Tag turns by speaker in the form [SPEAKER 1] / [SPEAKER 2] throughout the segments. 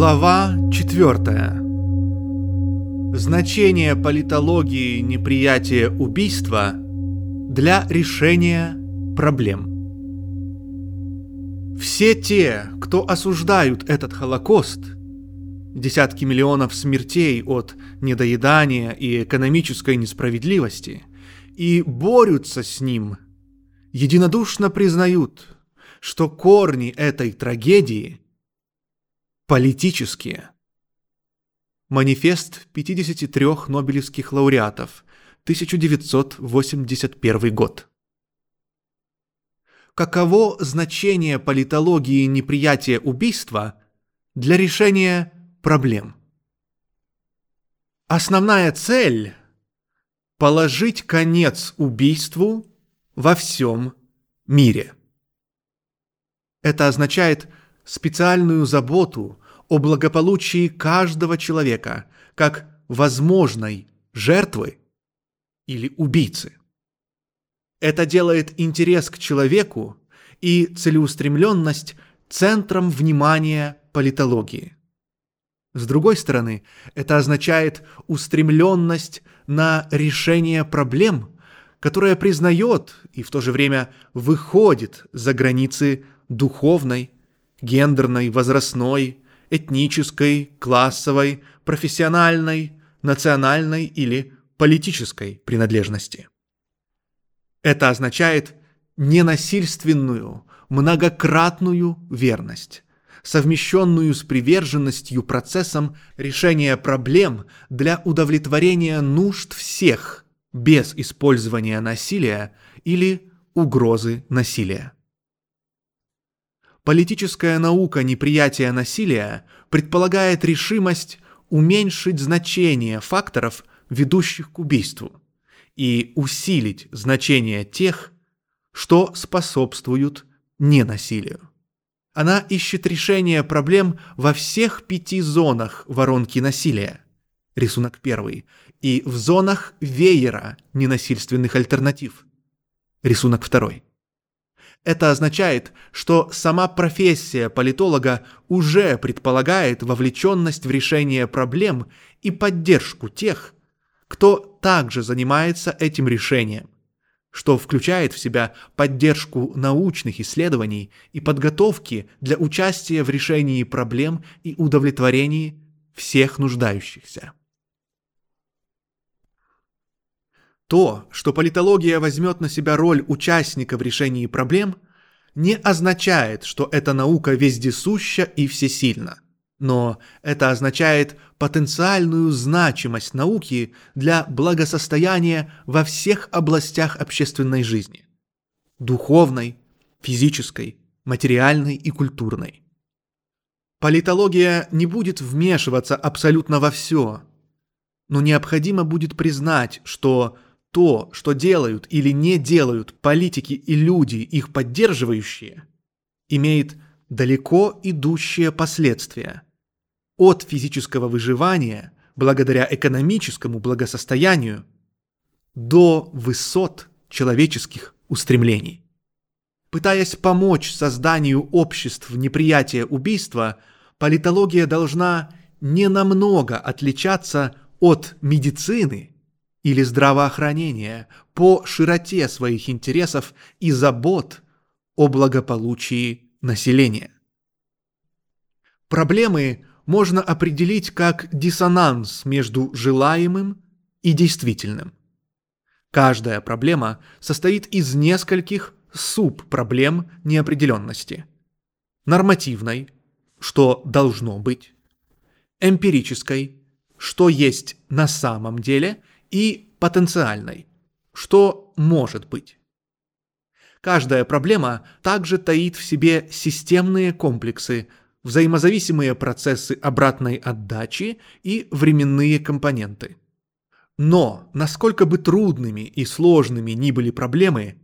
[SPEAKER 1] Глава 4. Значение политологии неприятия убийства для решения проблем. Все те, кто осуждают этот Холокост, десятки миллионов смертей от недоедания и экономической несправедливости, и борются с ним, единодушно признают, что корни этой трагедии политические. Манифест 53 нобелевских лауреатов, 1981 год. Каково значение политологии неприятия убийства для решения проблем? Основная цель – положить конец убийству во всем мире. Это означает специальную заботу о благополучии каждого человека как возможной жертвы или убийцы. Это делает интерес к человеку и целеустремленность центром внимания политологии. С другой стороны, это означает устремленность на решение проблем, которая признает и в то же время выходит за границы духовной, гендерной, возрастной, этнической, классовой, профессиональной, национальной или политической принадлежности. Это означает ненасильственную, многократную верность, совмещенную с приверженностью процессам решения проблем для удовлетворения нужд всех без использования насилия или угрозы насилия. Политическая наука неприятия насилия предполагает решимость уменьшить значение факторов, ведущих к убийству, и усилить значение тех, что способствуют ненасилию. Она ищет решение проблем во всех пяти зонах воронки насилия. Рисунок первый. И в зонах веера ненасильственных альтернатив. Рисунок второй. Это означает, что сама профессия политолога уже предполагает вовлеченность в решение проблем и поддержку тех, кто также занимается этим решением, что включает в себя поддержку научных исследований и подготовки для участия в решении проблем и удовлетворении всех нуждающихся. То, что политология возьмет на себя роль участника в решении проблем, не означает, что эта наука вездесуща и всесильна. Но это означает потенциальную значимость науки для благосостояния во всех областях общественной жизни. Духовной, физической, материальной и культурной. Политология не будет вмешиваться абсолютно во все, но необходимо будет признать, что то, что делают или не делают политики и люди, их поддерживающие, имеет далеко идущие последствия. От физического выживания, благодаря экономическому благосостоянию, до высот человеческих устремлений. Пытаясь помочь созданию обществ неприятия убийства, политология должна ненамного отличаться от медицины или здравоохранения по широте своих интересов и забот о благополучии населения. Проблемы можно определить как диссонанс между желаемым и действительным. Каждая проблема состоит из нескольких субпроблем неопределенности. Нормативной, что должно быть, эмпирической, что есть на самом деле, и потенциальной, что может быть. Каждая проблема также таит в себе системные комплексы, взаимозависимые процессы обратной отдачи и временные компоненты. Но, насколько бы трудными и сложными ни были проблемы,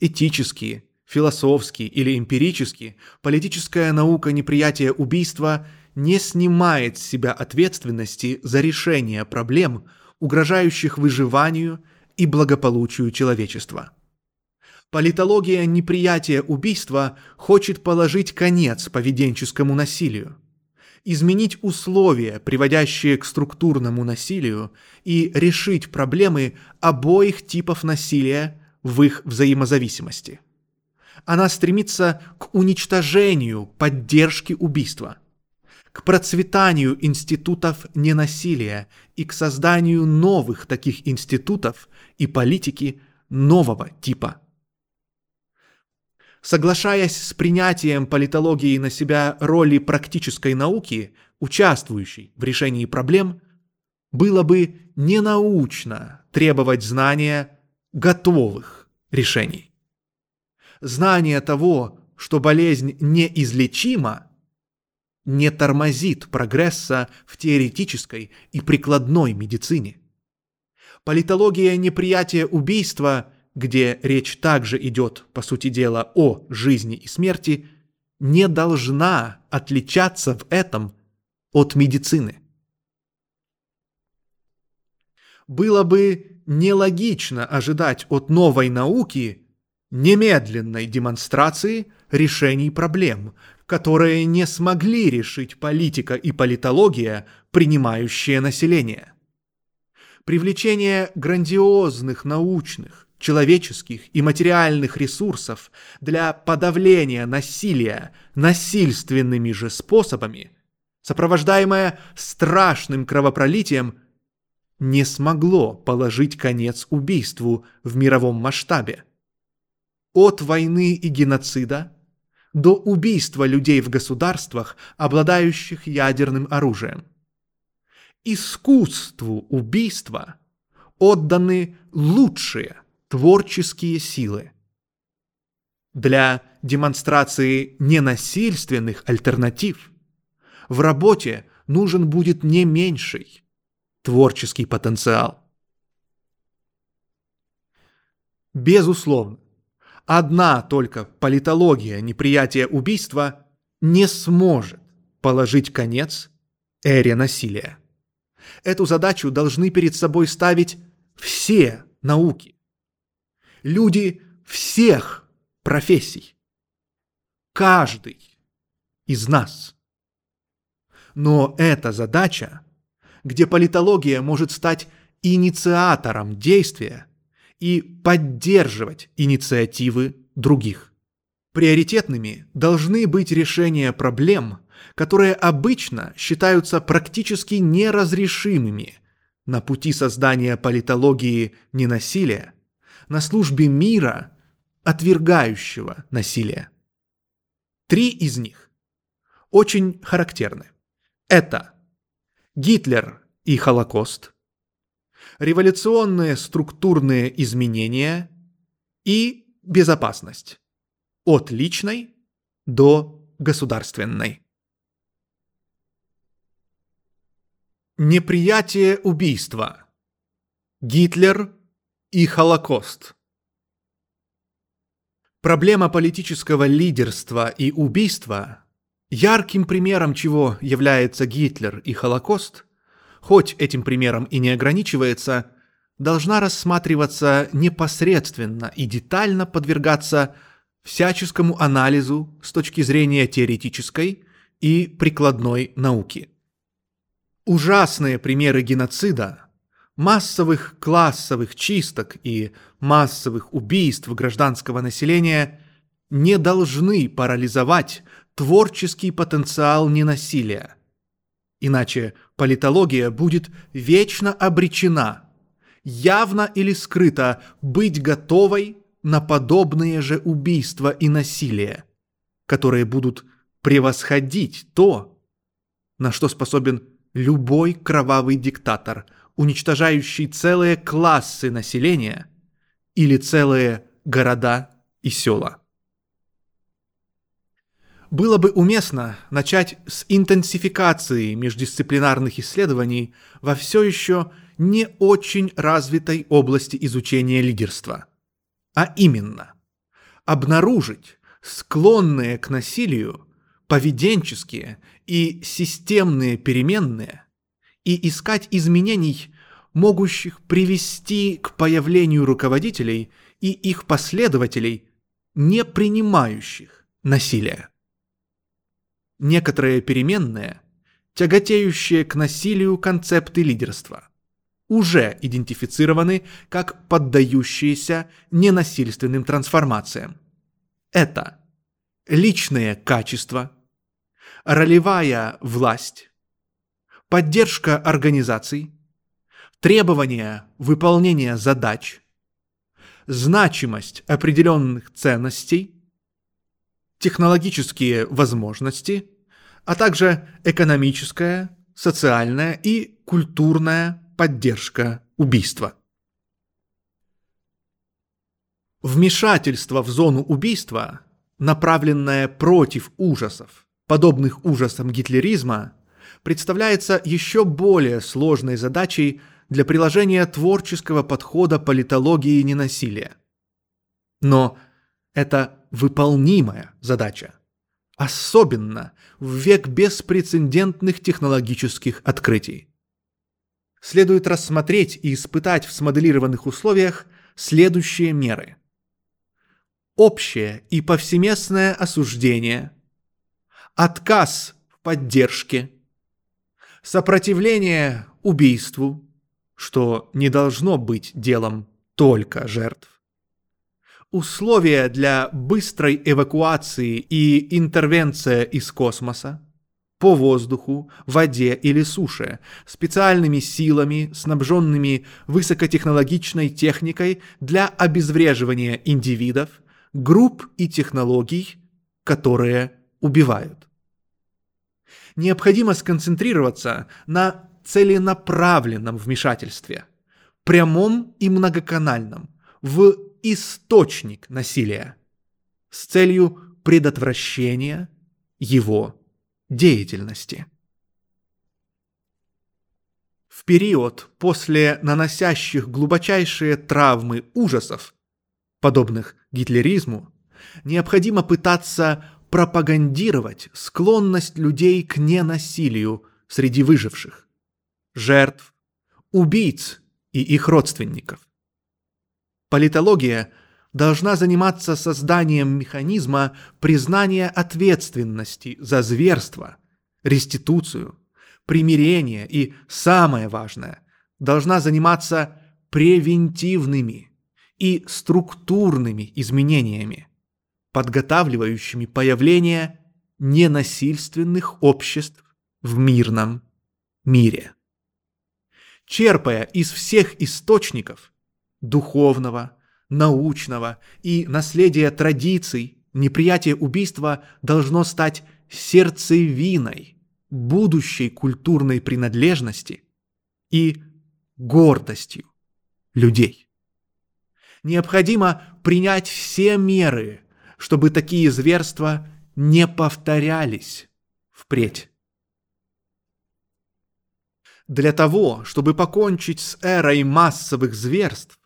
[SPEAKER 1] этические, философские или эмпирические, политическая наука неприятия убийства не снимает с себя ответственности за решение проблем, угрожающих выживанию и благополучию человечества. Политология неприятия убийства хочет положить конец поведенческому насилию. изменить условия, приводящие к структурному насилию, и решить проблемы обоих типов насилия в их взаимозависимости. Она стремится к уничтожению поддержки убийства, к процветанию институтов ненасилия и к созданию новых таких институтов и политики нового типа. Соглашаясь с принятием политологии на себя роли практической науки, участвующей в решении проблем, было бы ненаучно требовать знания готовых решений. Знание того, что болезнь неизлечима, не тормозит прогресса в теоретической и прикладной медицине. Политология неприятия убийства, где речь также идет, по сути дела, о жизни и смерти, не должна отличаться в этом от медицины. Было бы нелогично ожидать от новой науки немедленной демонстрации решений проблем, которые не смогли решить политика и политология, принимающие население. Привлечение грандиозных научных, человеческих и материальных ресурсов для подавления насилия насильственными же способами, сопровождаемое страшным кровопролитием, не смогло положить конец убийству в мировом масштабе. От войны и геноцида до убийства людей в государствах, обладающих ядерным оружием. Искусству убийства отданы лучшие творческие силы. Для демонстрации ненасильственных альтернатив в работе нужен будет не меньший творческий потенциал. Безусловно, одна только политология неприятия убийства не сможет положить конец эре насилия. Эту задачу должны перед собой ставить все науки. Люди всех профессий. Каждый из нас. Но эта задача, где политология может стать инициатором действия – и поддерживать инициативы других. Приоритетными должны быть решения проблем, которые обычно считаются практически неразрешимыми на пути создания политологии ненасилия, на службе мира, отвергающего насилие. Три из них очень характерны. Это Гитлер и Холокост, революционные структурные изменения и безопасность. От личной до государственной. Неприятие убийства. Гитлер и Холокост. Проблема политического лидерства и убийства, ярким примером чего является Гитлер и Холокост, хоть этим примером и не ограничивается, должна рассматриваться непосредственно и детально подвергаться всяческому анализу с точки зрения теоретической и прикладной науки. Ужасные примеры геноцида, массовых классовых чисток и массовых убийств гражданского населения не должны парализовать творческий потенциал ненасилия – Иначе политология будет вечно обречена, явно или скрыто, быть готовой на подобные же убийства и насилие, которые будут превосходить то, на что способен любой кровавый диктатор, уничтожающий целые классы населения или целые города и села было бы уместно начать с интенсификации междисциплинарных исследований во все еще не очень развитой области изучения лидерства. А именно, обнаружить склонные к насилию поведенческие и системные переменные и искать изменений, могущих привести к появлению руководителей и их последователей, не принимающих насилия некоторые переменные тяготеющие к насилию концепты лидерства уже идентифицированы как поддающиеся ненасильственным трансформациям. Это личные качества, ролевая власть, поддержка организаций, требования выполнения задач, значимость определенных ценностей, технологические возможности, а также экономическая, социальная и культурная поддержка убийства. Вмешательство в зону убийства, направленное против ужасов, подобных ужасам гитлеризма, представляется еще более сложной задачей для приложения творческого подхода политологии ненасилия. Но это выполнимая задача, особенно в век беспрецедентных технологических открытий. Следует рассмотреть и испытать в смоделированных условиях следующие меры. Общее и повсеместное осуждение, отказ в поддержке, сопротивление убийству, что не должно быть делом только жертв, условия для быстрой эвакуации и интервенция из космоса, по воздуху, воде или суше, специальными силами, снабженными высокотехнологичной техникой для обезвреживания индивидов, групп и технологий, которые убивают. Необходимо сконцентрироваться на целенаправленном вмешательстве, прямом и многоканальном, в источник насилия с целью предотвращения его деятельности. В период после наносящих глубочайшие травмы ужасов, подобных гитлеризму, необходимо пытаться пропагандировать склонность людей к ненасилию среди выживших, жертв, убийц и их родственников. Политология – должна заниматься созданием механизма признания ответственности за зверство, реституцию, примирение и, самое важное, должна заниматься превентивными и структурными изменениями, подготавливающими появление ненасильственных обществ в мирном мире. Черпая из всех источников – духовного, научного и наследия традиций, неприятие убийства должно стать сердцевиной будущей культурной принадлежности и гордостью людей. Необходимо принять все меры, чтобы такие зверства не повторялись впредь. Для того, чтобы покончить с эрой массовых зверств,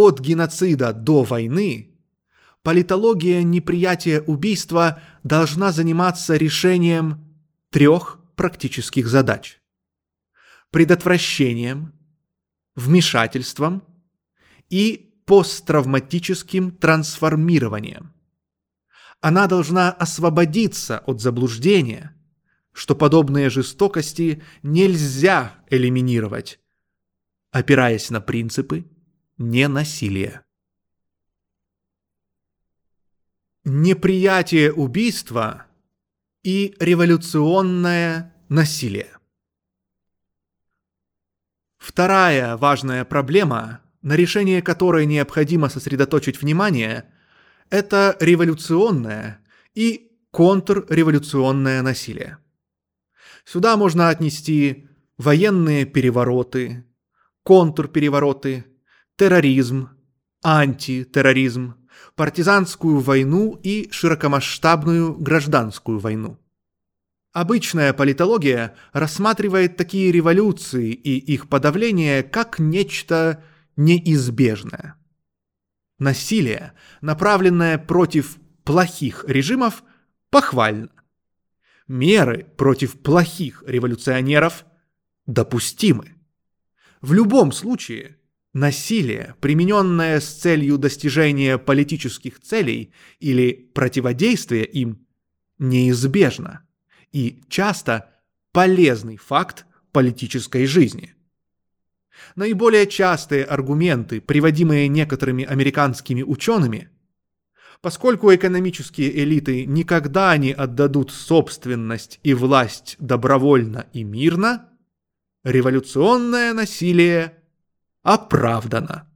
[SPEAKER 1] от геноцида до войны, политология неприятия убийства должна заниматься решением трех практических задач. Предотвращением, вмешательством и посттравматическим трансформированием. Она должна освободиться от заблуждения, что подобные жестокости нельзя элиминировать, опираясь на принципы ненасилие. Неприятие убийства и революционное насилие. Вторая важная проблема, на решение которой необходимо сосредоточить внимание, это революционное и контрреволюционное насилие. Сюда можно отнести военные перевороты, контрперевороты, терроризм, антитерроризм, партизанскую войну и широкомасштабную гражданскую войну. Обычная политология рассматривает такие революции и их подавление как нечто неизбежное. Насилие, направленное против плохих режимов, похвально. Меры против плохих революционеров допустимы. В любом случае, Насилие, примененное с целью достижения политических целей или противодействия им, неизбежно и часто полезный факт политической жизни. Наиболее частые аргументы, приводимые некоторыми американскими учеными, поскольку экономические элиты никогда не отдадут собственность и власть добровольно и мирно, революционное насилие оправдано.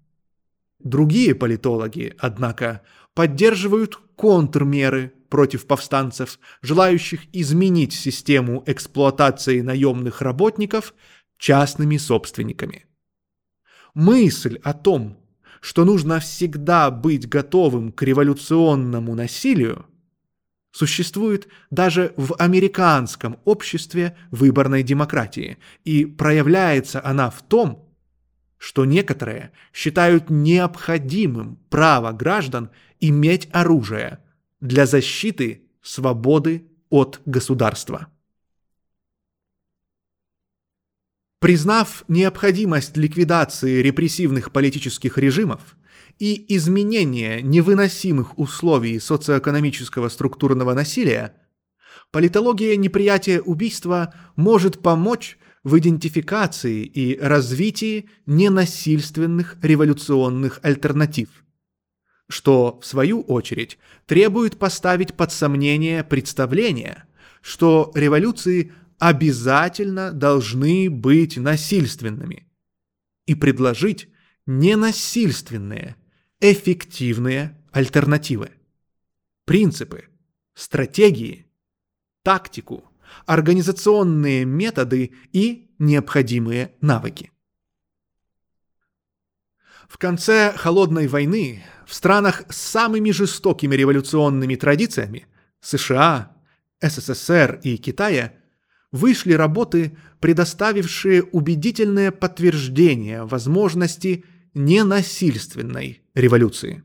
[SPEAKER 1] Другие политологи, однако, поддерживают контрмеры против повстанцев, желающих изменить систему эксплуатации наемных работников частными собственниками. Мысль о том, что нужно всегда быть готовым к революционному насилию, существует даже в американском обществе выборной демократии, и проявляется она в том, что некоторые считают необходимым право граждан иметь оружие для защиты свободы от государства. Признав необходимость ликвидации репрессивных политических режимов и изменения невыносимых условий социоэкономического структурного насилия, политология неприятия убийства может помочь в идентификации и развитии ненасильственных революционных альтернатив, что, в свою очередь, требует поставить под сомнение представление, что революции обязательно должны быть насильственными, и предложить ненасильственные, эффективные альтернативы, принципы, стратегии, тактику – организационные методы и необходимые навыки. В конце Холодной войны в странах с самыми жестокими революционными традициями США, СССР и Китая вышли работы, предоставившие убедительное подтверждение возможности ненасильственной революции.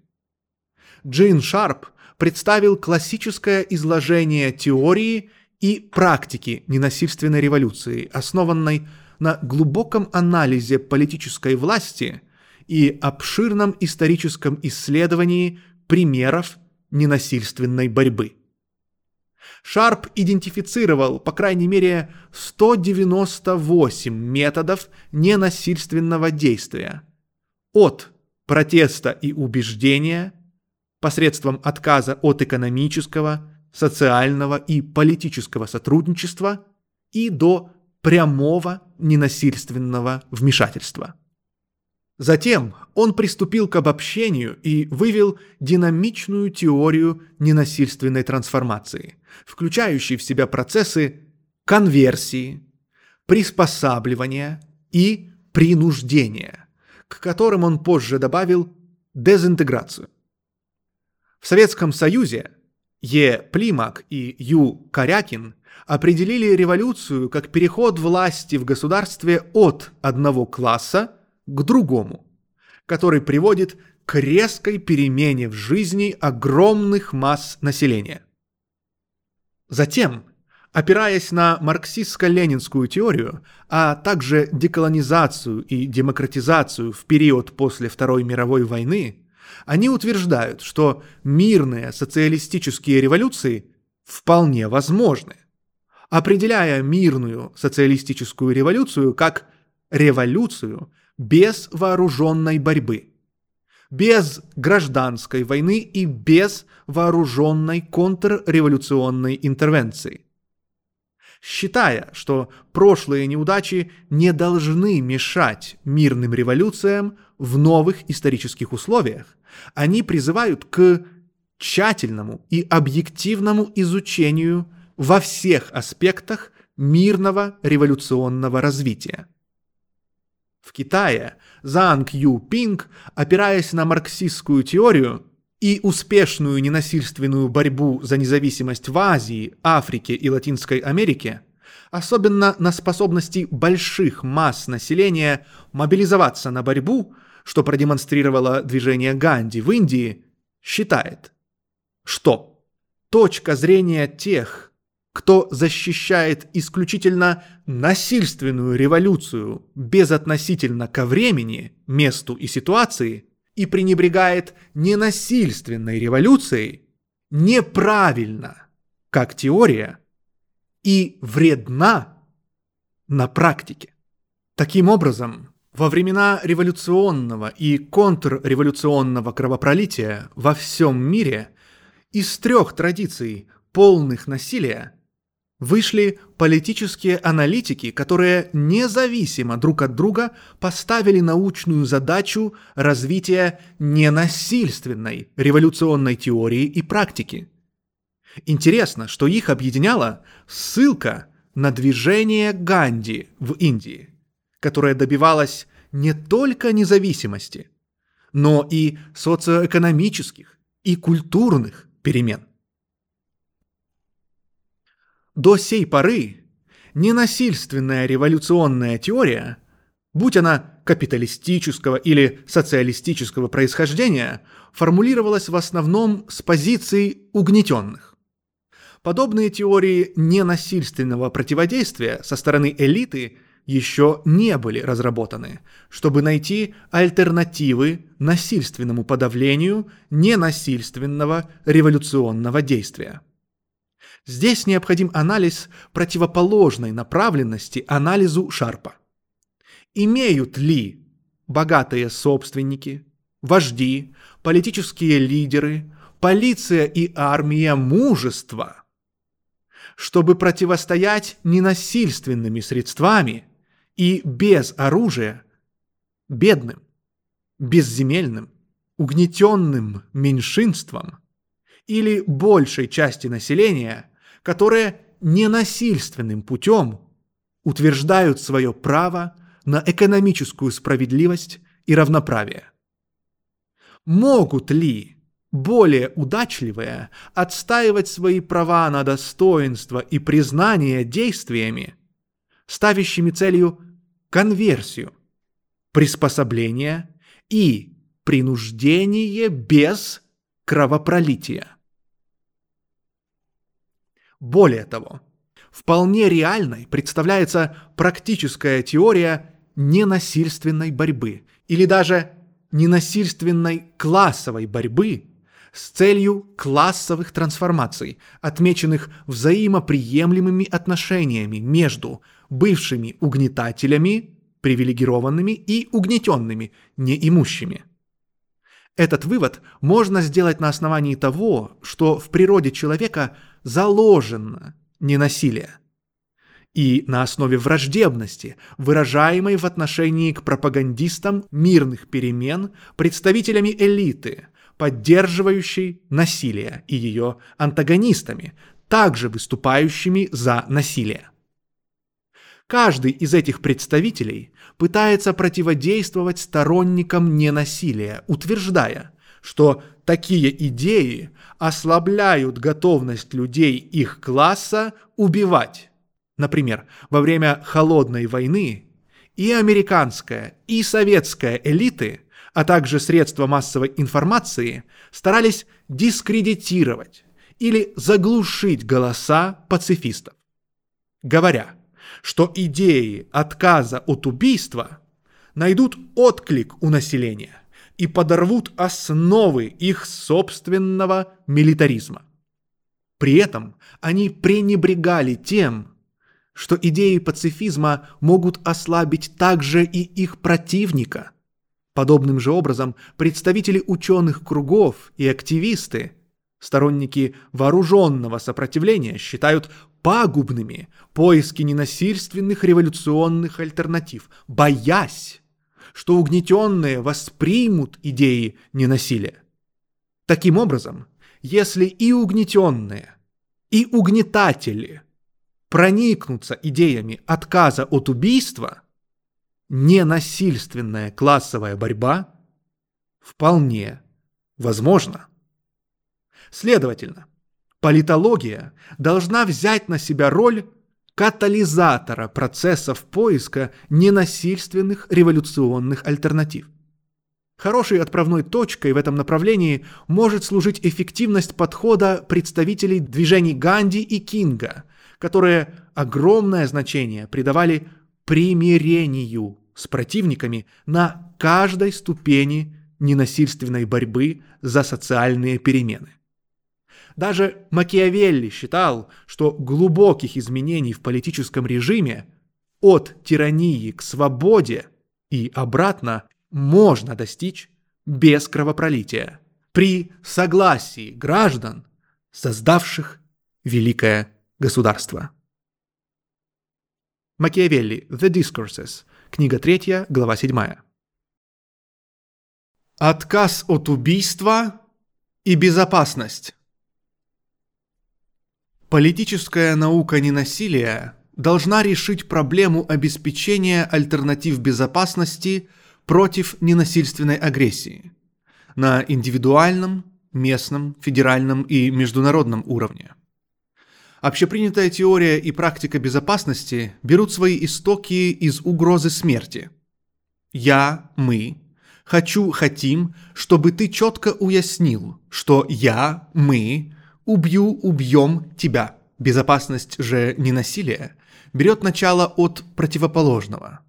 [SPEAKER 1] Джин Шарп представил классическое изложение теории и практики ненасильственной революции, основанной на глубоком анализе политической власти и обширном историческом исследовании примеров ненасильственной борьбы. Шарп идентифицировал, по крайней мере, 198 методов ненасильственного действия. От протеста и убеждения, посредством отказа от экономического, социального и политического сотрудничества и до прямого ненасильственного вмешательства. Затем он приступил к обобщению и вывел динамичную теорию ненасильственной трансформации, включающей в себя процессы конверсии, приспосабливания и принуждения, к которым он позже добавил дезинтеграцию. В Советском Союзе Е. Плимак и Ю. Корякин определили революцию как переход власти в государстве от одного класса к другому, который приводит к резкой перемене в жизни огромных масс населения. Затем, опираясь на марксистско-ленинскую теорию, а также деколонизацию и демократизацию в период после Второй мировой войны, они утверждают, что мирные социалистические революции вполне возможны, определяя мирную социалистическую революцию как революцию без вооруженной борьбы, без гражданской войны и без вооруженной контрреволюционной интервенции. Считая, что прошлые неудачи не должны мешать мирным революциям в новых исторических условиях, они призывают к тщательному и объективному изучению во всех аспектах мирного революционного развития. В Китае Занг Ю Пинг, опираясь на марксистскую теорию и успешную ненасильственную борьбу за независимость в Азии, Африке и Латинской Америке, особенно на способности больших масс населения мобилизоваться на борьбу – что продемонстрировало движение Ганди в Индии, считает, что точка зрения тех, кто защищает исключительно насильственную революцию безотносительно ко времени, месту и ситуации и пренебрегает ненасильственной революцией, неправильно, как теория, и вредна, на практике. Таким образом, во времена революционного и контрреволюционного кровопролития во всем мире из трех традиций полных насилия вышли политические аналитики, которые независимо друг от друга поставили научную задачу развития ненасильственной революционной теории и практики. Интересно, что их объединяла ссылка на движение Ганди в Индии, которое добивалось не только независимости, но и социоэкономических и культурных перемен. До сей поры ненасильственная революционная теория, будь она капиталистического или социалистического происхождения, формулировалась в основном с позиций угнетенных. Подобные теории ненасильственного противодействия со стороны элиты еще не были разработаны, чтобы найти альтернативы насильственному подавлению ненасильственного революционного действия. Здесь необходим анализ противоположной направленности анализу Шарпа. Имеют ли богатые собственники, вожди, политические лидеры, полиция и армия мужество, чтобы противостоять ненасильственными средствами и без оружия бедным, безземельным, угнетенным меньшинствам или большей части населения – которые ненасильственным путем утверждают свое право на экономическую справедливость и равноправие. Могут ли более удачливые отстаивать свои права на достоинство и признание действиями, ставящими целью конверсию, приспособление и принуждение без кровопролития? Более того, вполне реальной представляется практическая теория ненасильственной борьбы или даже ненасильственной классовой борьбы с целью классовых трансформаций, отмеченных взаимоприемлемыми отношениями между бывшими угнетателями, привилегированными и угнетенными, неимущими. Этот вывод можно сделать на основании того, что в природе человека – заложено ненасилие. И на основе враждебности, выражаемой в отношении к пропагандистам мирных перемен, представителями элиты, поддерживающей насилие, и ее антагонистами, также выступающими за насилие. Каждый из этих представителей пытается противодействовать сторонникам ненасилия, утверждая, что такие идеи ослабляют готовность людей их класса убивать. Например, во время Холодной войны и американская, и советская элиты, а также средства массовой информации старались дискредитировать или заглушить голоса пацифистов. Говоря, что идеи отказа от убийства найдут отклик у населения и подорвут основы их собственного милитаризма. При этом они пренебрегали тем, что идеи пацифизма могут ослабить также и их противника. Подобным же образом представители ученых кругов и активисты, сторонники вооруженного сопротивления, считают пагубными поиски ненасильственных революционных альтернатив, боясь, что угнетенные воспримут идеи ненасилия. Таким образом, если и угнетенные, и угнетатели проникнутся идеями отказа от убийства, ненасильственная классовая борьба вполне возможна. Следовательно, политология должна взять на себя роль катализатора процессов поиска ненасильственных революционных альтернатив. Хорошей отправной точкой в этом направлении может служить эффективность подхода представителей движений Ганди и Кинга, которые огромное значение придавали примирению с противниками на каждой ступени ненасильственной борьбы за социальные перемены. Даже Макиавелли считал, что глубоких изменений в политическом режиме от тирании к свободе и обратно можно достичь без кровопролития, при согласии граждан, создавших великое государство. Макиавелли, The Discourses, книга 3, глава 7. Отказ от убийства и безопасность. Политическая наука ненасилия должна решить проблему обеспечения альтернатив безопасности против ненасильственной агрессии на индивидуальном, местном, федеральном и международном уровне. Общепринятая теория и практика безопасности берут свои истоки из угрозы смерти. Я, мы, хочу, хотим, чтобы ты четко уяснил, что я, мы, убью, убьем тебя. Безопасность же не насилие, берет начало от противоположного.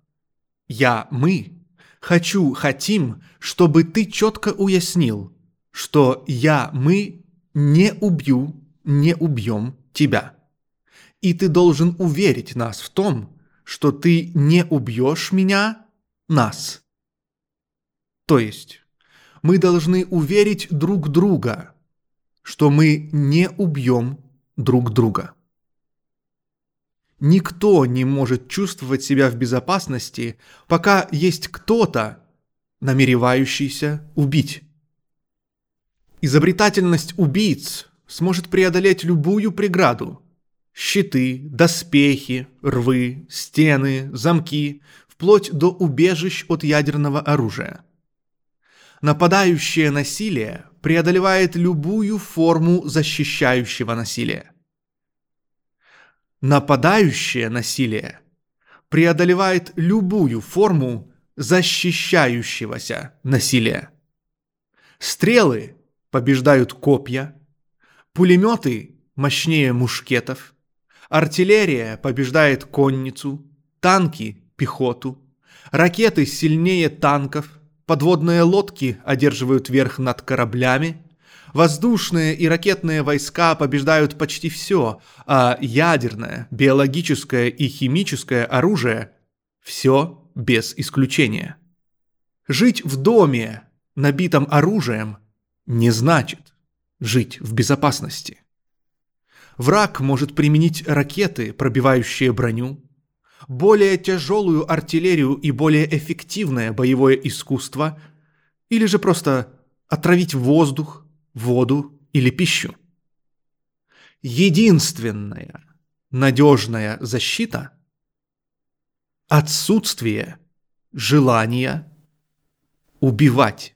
[SPEAKER 1] Я, мы, хочу, хотим, чтобы ты четко уяснил, что я, мы не убью, не убьем тебя. И ты должен уверить нас в том, что ты не убьешь меня, нас. То есть, мы должны уверить друг друга, что мы не убьем друг друга. Никто не может чувствовать себя в безопасности, пока есть кто-то, намеревающийся убить. Изобретательность убийц сможет преодолеть любую преграду. Щиты, доспехи, рвы, стены, замки, вплоть до убежищ от ядерного оружия. Нападающее насилие преодолевает любую форму защищающего насилия. Нападающее насилие преодолевает любую форму защищающегося насилия. Стрелы побеждают копья, пулеметы мощнее мушкетов, артиллерия побеждает конницу, танки – пехоту, ракеты сильнее танков, подводные лодки одерживают верх над кораблями – Воздушные и ракетные войска побеждают почти все, а ядерное, биологическое и химическое оружие – все без исключения. Жить в доме, набитом оружием, не значит жить в безопасности. Враг может применить ракеты, пробивающие броню, более тяжелую артиллерию и более эффективное боевое искусство, или же просто отравить воздух, воду или пищу. Единственная надежная защита – отсутствие желания убивать.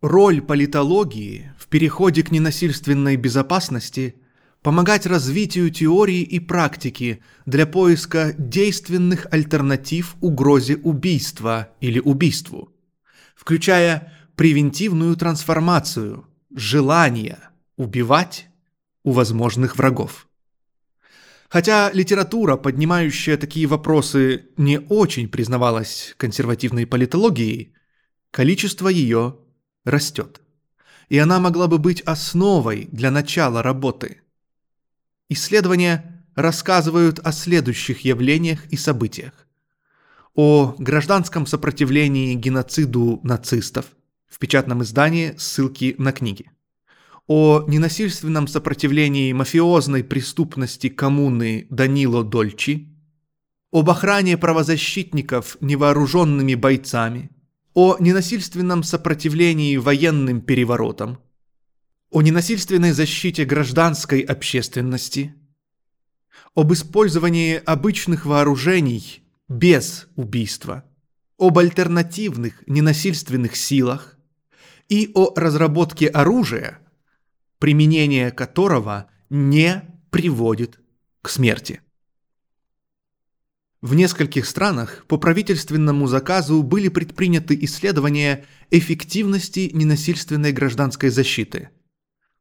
[SPEAKER 1] Роль политологии в переходе к ненасильственной безопасности – помогать развитию теории и практики для поиска действенных альтернатив угрозе убийства или убийству – включая превентивную трансформацию, желание убивать у возможных врагов. Хотя литература, поднимающая такие вопросы, не очень признавалась консервативной политологией, количество ее растет. И она могла бы быть основой для начала работы. Исследования рассказывают о следующих явлениях и событиях о гражданском сопротивлении геноциду нацистов. В печатном издании ссылки на книги. О ненасильственном сопротивлении мафиозной преступности коммуны Данило Дольчи. Об охране правозащитников невооруженными бойцами. О ненасильственном сопротивлении военным переворотам. О ненасильственной защите гражданской общественности. Об использовании обычных вооружений без убийства, об альтернативных ненасильственных силах и о разработке оружия, применение которого не приводит к смерти. В нескольких странах по правительственному заказу были предприняты исследования эффективности ненасильственной гражданской защиты.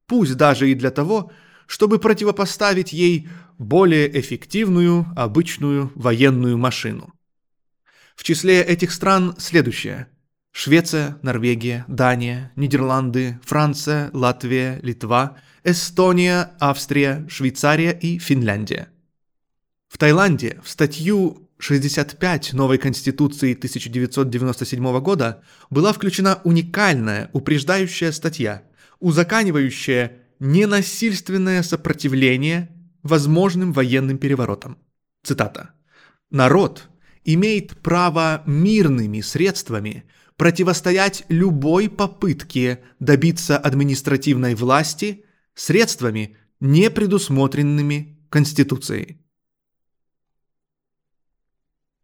[SPEAKER 1] Пусть даже и для того, чтобы противопоставить ей более эффективную обычную военную машину. В числе этих стран следующее. Швеция, Норвегия, Дания, Нидерланды, Франция, Латвия, Литва, Эстония, Австрия, Швейцария и Финляндия. В Таиланде в статью 65 новой Конституции 1997 года была включена уникальная упреждающая статья, узаканивающая ненасильственное сопротивление возможным военным переворотам. Цитата. «Народ имеет право мирными средствами противостоять любой попытке добиться административной власти средствами, не предусмотренными Конституцией.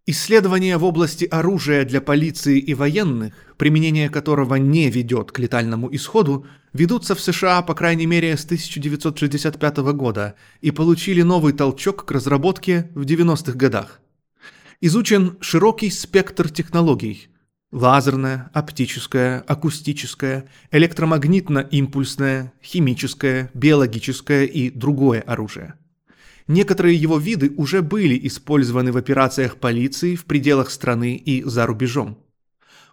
[SPEAKER 1] Исследования в области оружия для полиции и военных, применение которого не ведет к летальному исходу, ведутся в США по крайней мере с 1965 года и получили новый толчок к разработке в 90-х годах. Изучен широкий спектр технологий – лазерное, оптическое, акустическое, электромагнитно-импульсное, химическое, биологическое и другое оружие – Некоторые его виды уже были использованы в операциях полиции в пределах страны и за рубежом.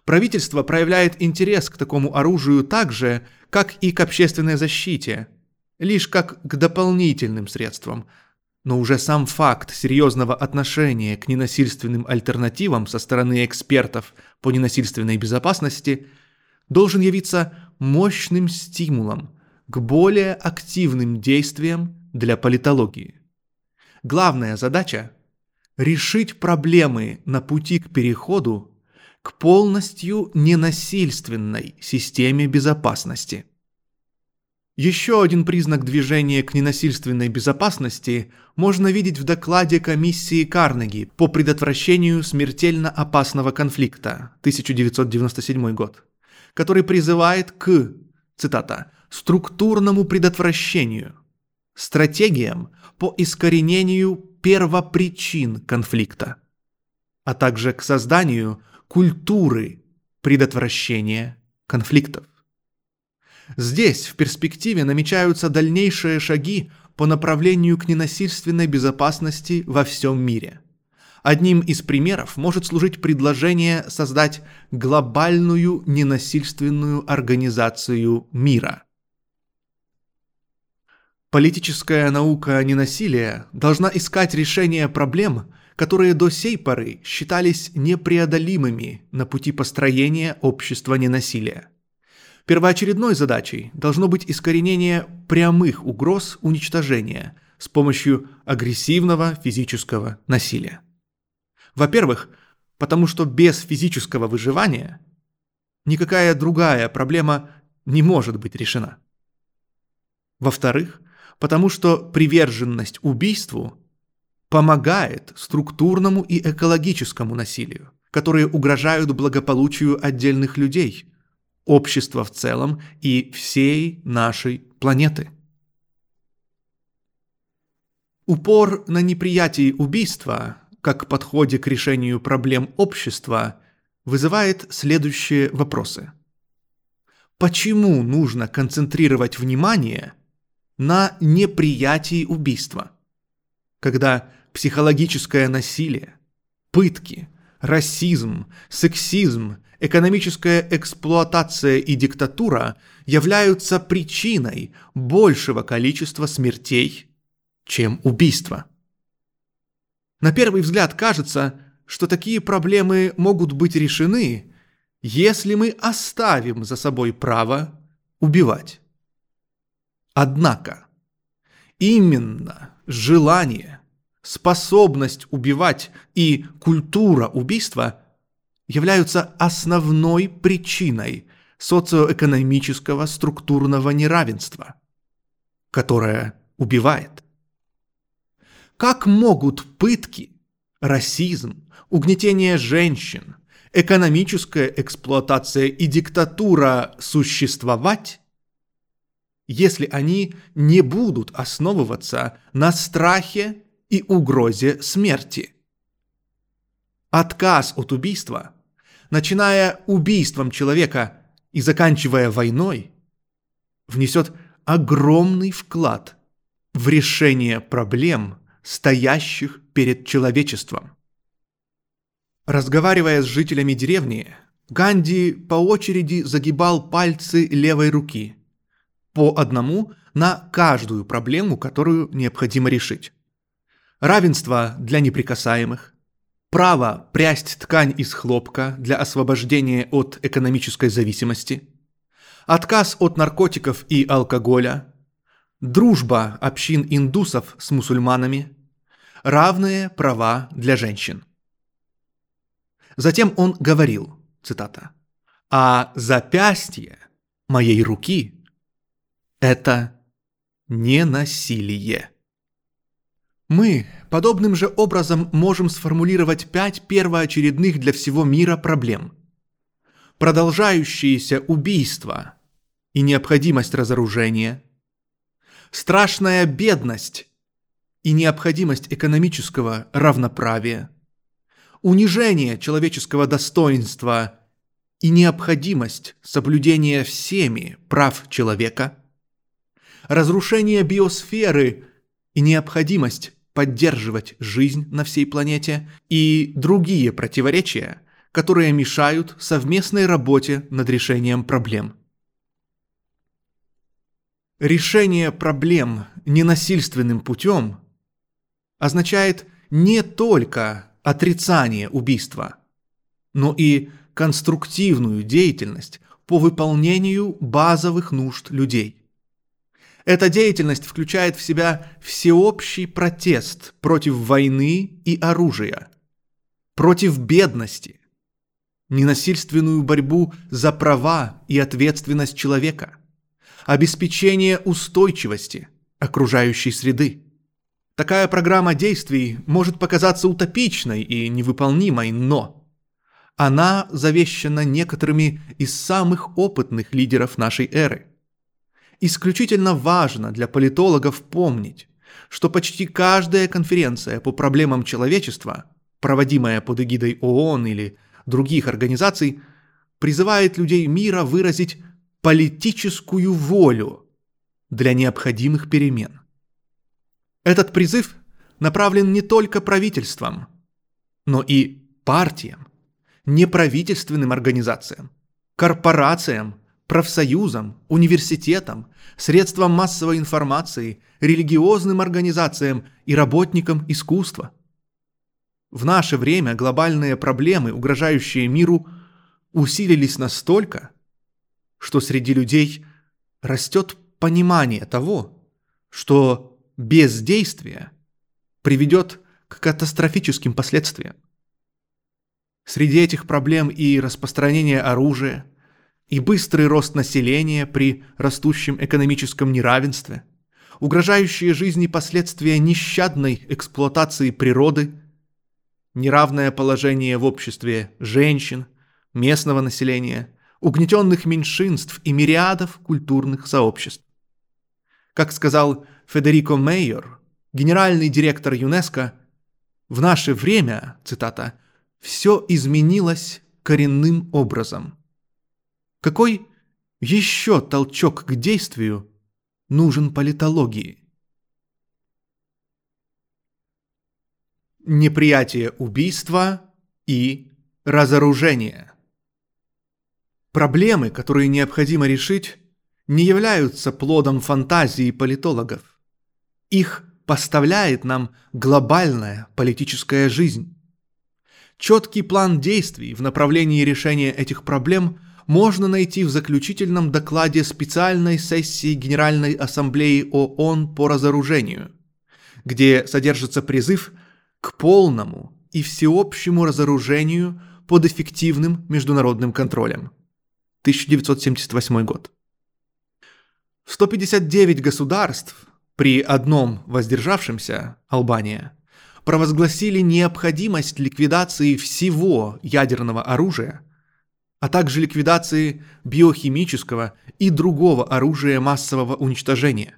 [SPEAKER 1] Правительство проявляет интерес к такому оружию так же, как и к общественной защите, лишь как к дополнительным средствам. Но уже сам факт серьезного отношения к ненасильственным альтернативам со стороны экспертов по ненасильственной безопасности должен явиться мощным стимулом к более активным действиям для политологии. Главная задача – решить проблемы на пути к переходу к полностью ненасильственной системе безопасности. Еще один признак движения к ненасильственной безопасности можно видеть в докладе комиссии Карнеги по предотвращению смертельно опасного конфликта 1997 год, который призывает к, цитата, «структурному предотвращению, стратегиям по искоренению первопричин конфликта, а также к созданию культуры предотвращения конфликтов. Здесь в перспективе намечаются дальнейшие шаги по направлению к ненасильственной безопасности во всем мире. Одним из примеров может служить предложение создать глобальную ненасильственную организацию мира – Политическая наука ненасилия должна искать решение проблем, которые до сей поры считались непреодолимыми на пути построения общества ненасилия. Первоочередной задачей должно быть искоренение прямых угроз уничтожения с помощью агрессивного физического насилия. Во-первых, потому что без физического выживания никакая другая проблема не может быть решена. Во-вторых, потому что приверженность убийству помогает структурному и экологическому насилию, которые угрожают благополучию отдельных людей, общества в целом и всей нашей планеты. Упор на неприятии убийства, как подходе к решению проблем общества, вызывает следующие вопросы. Почему нужно концентрировать внимание – на неприятии убийства. Когда психологическое насилие, пытки, расизм, сексизм, экономическая эксплуатация и диктатура являются причиной большего количества смертей, чем убийства. На первый взгляд кажется, что такие проблемы могут быть решены, если мы оставим за собой право убивать. Однако, именно желание, способность убивать и культура убийства являются основной причиной социоэкономического структурного неравенства, которое убивает. Как могут пытки, расизм, угнетение женщин, экономическая эксплуатация и диктатура существовать, если они не будут основываться на страхе и угрозе смерти. Отказ от убийства, начиная убийством человека и заканчивая войной, внесет огромный вклад в решение проблем, стоящих перед человечеством. Разговаривая с жителями деревни, Ганди по очереди загибал пальцы левой руки – по одному на каждую проблему, которую необходимо решить. равенство для неприкасаемых, право прясть ткань из хлопка для освобождения от экономической зависимости, отказ от наркотиков и алкоголя, дружба общин индусов с мусульманами, равные права для женщин. Затем он говорил, цитата, «А запястье моей руки – это не насилие». Мы подобным же образом можем сформулировать пять первоочередных для всего мира проблем. Продолжающиеся убийства и необходимость разоружения, страшная бедность и необходимость экономического равноправия, унижение человеческого достоинства и необходимость соблюдения всеми прав человека, разрушение биосферы и необходимость поддерживать жизнь на всей планете и другие противоречия, которые мешают совместной работе над решением проблем. Решение проблем ненасильственным путем означает не только отрицание убийства, но и конструктивную деятельность по выполнению базовых нужд людей. Эта деятельность включает в себя всеобщий протест против войны и оружия, против бедности, ненасильственную борьбу за права и ответственность человека, обеспечение устойчивости окружающей среды. Такая программа действий может показаться утопичной и невыполнимой, но она завещана некоторыми из самых опытных лидеров нашей эры. Исключительно важно для политологов помнить, что почти каждая конференция по проблемам человечества, проводимая под эгидой ООН или других организаций, призывает людей мира выразить политическую волю для необходимых перемен. Этот призыв направлен не только правительствам, но и партиям, неправительственным организациям, корпорациям профсоюзам, университетам, средствам массовой информации, религиозным организациям и работникам искусства. В наше время глобальные проблемы, угрожающие миру, усилились настолько, что среди людей растет понимание того, что бездействие приведет к катастрофическим последствиям. Среди этих проблем и распространение оружия – и быстрый рост населения при растущем экономическом неравенстве, угрожающие жизни последствия нещадной эксплуатации природы, неравное положение в обществе женщин, местного населения, угнетенных меньшинств и мириадов культурных сообществ. Как сказал Федерико Мейер, генеральный директор ЮНЕСКО, в наше время, цитата, «все изменилось коренным образом – какой еще толчок к действию нужен политологии? Неприятие убийства и разоружение. Проблемы, которые необходимо решить, не являются плодом фантазии политологов. Их поставляет нам глобальная политическая жизнь. Четкий план действий в направлении решения этих проблем – можно найти в заключительном докладе специальной сессии Генеральной Ассамблеи ООН по разоружению, где содержится призыв к полному и всеобщему разоружению под эффективным международным контролем. 1978 год. 159 государств, при одном воздержавшемся, Албания, провозгласили необходимость ликвидации всего ядерного оружия – а также ликвидации биохимического и другого оружия массового уничтожения,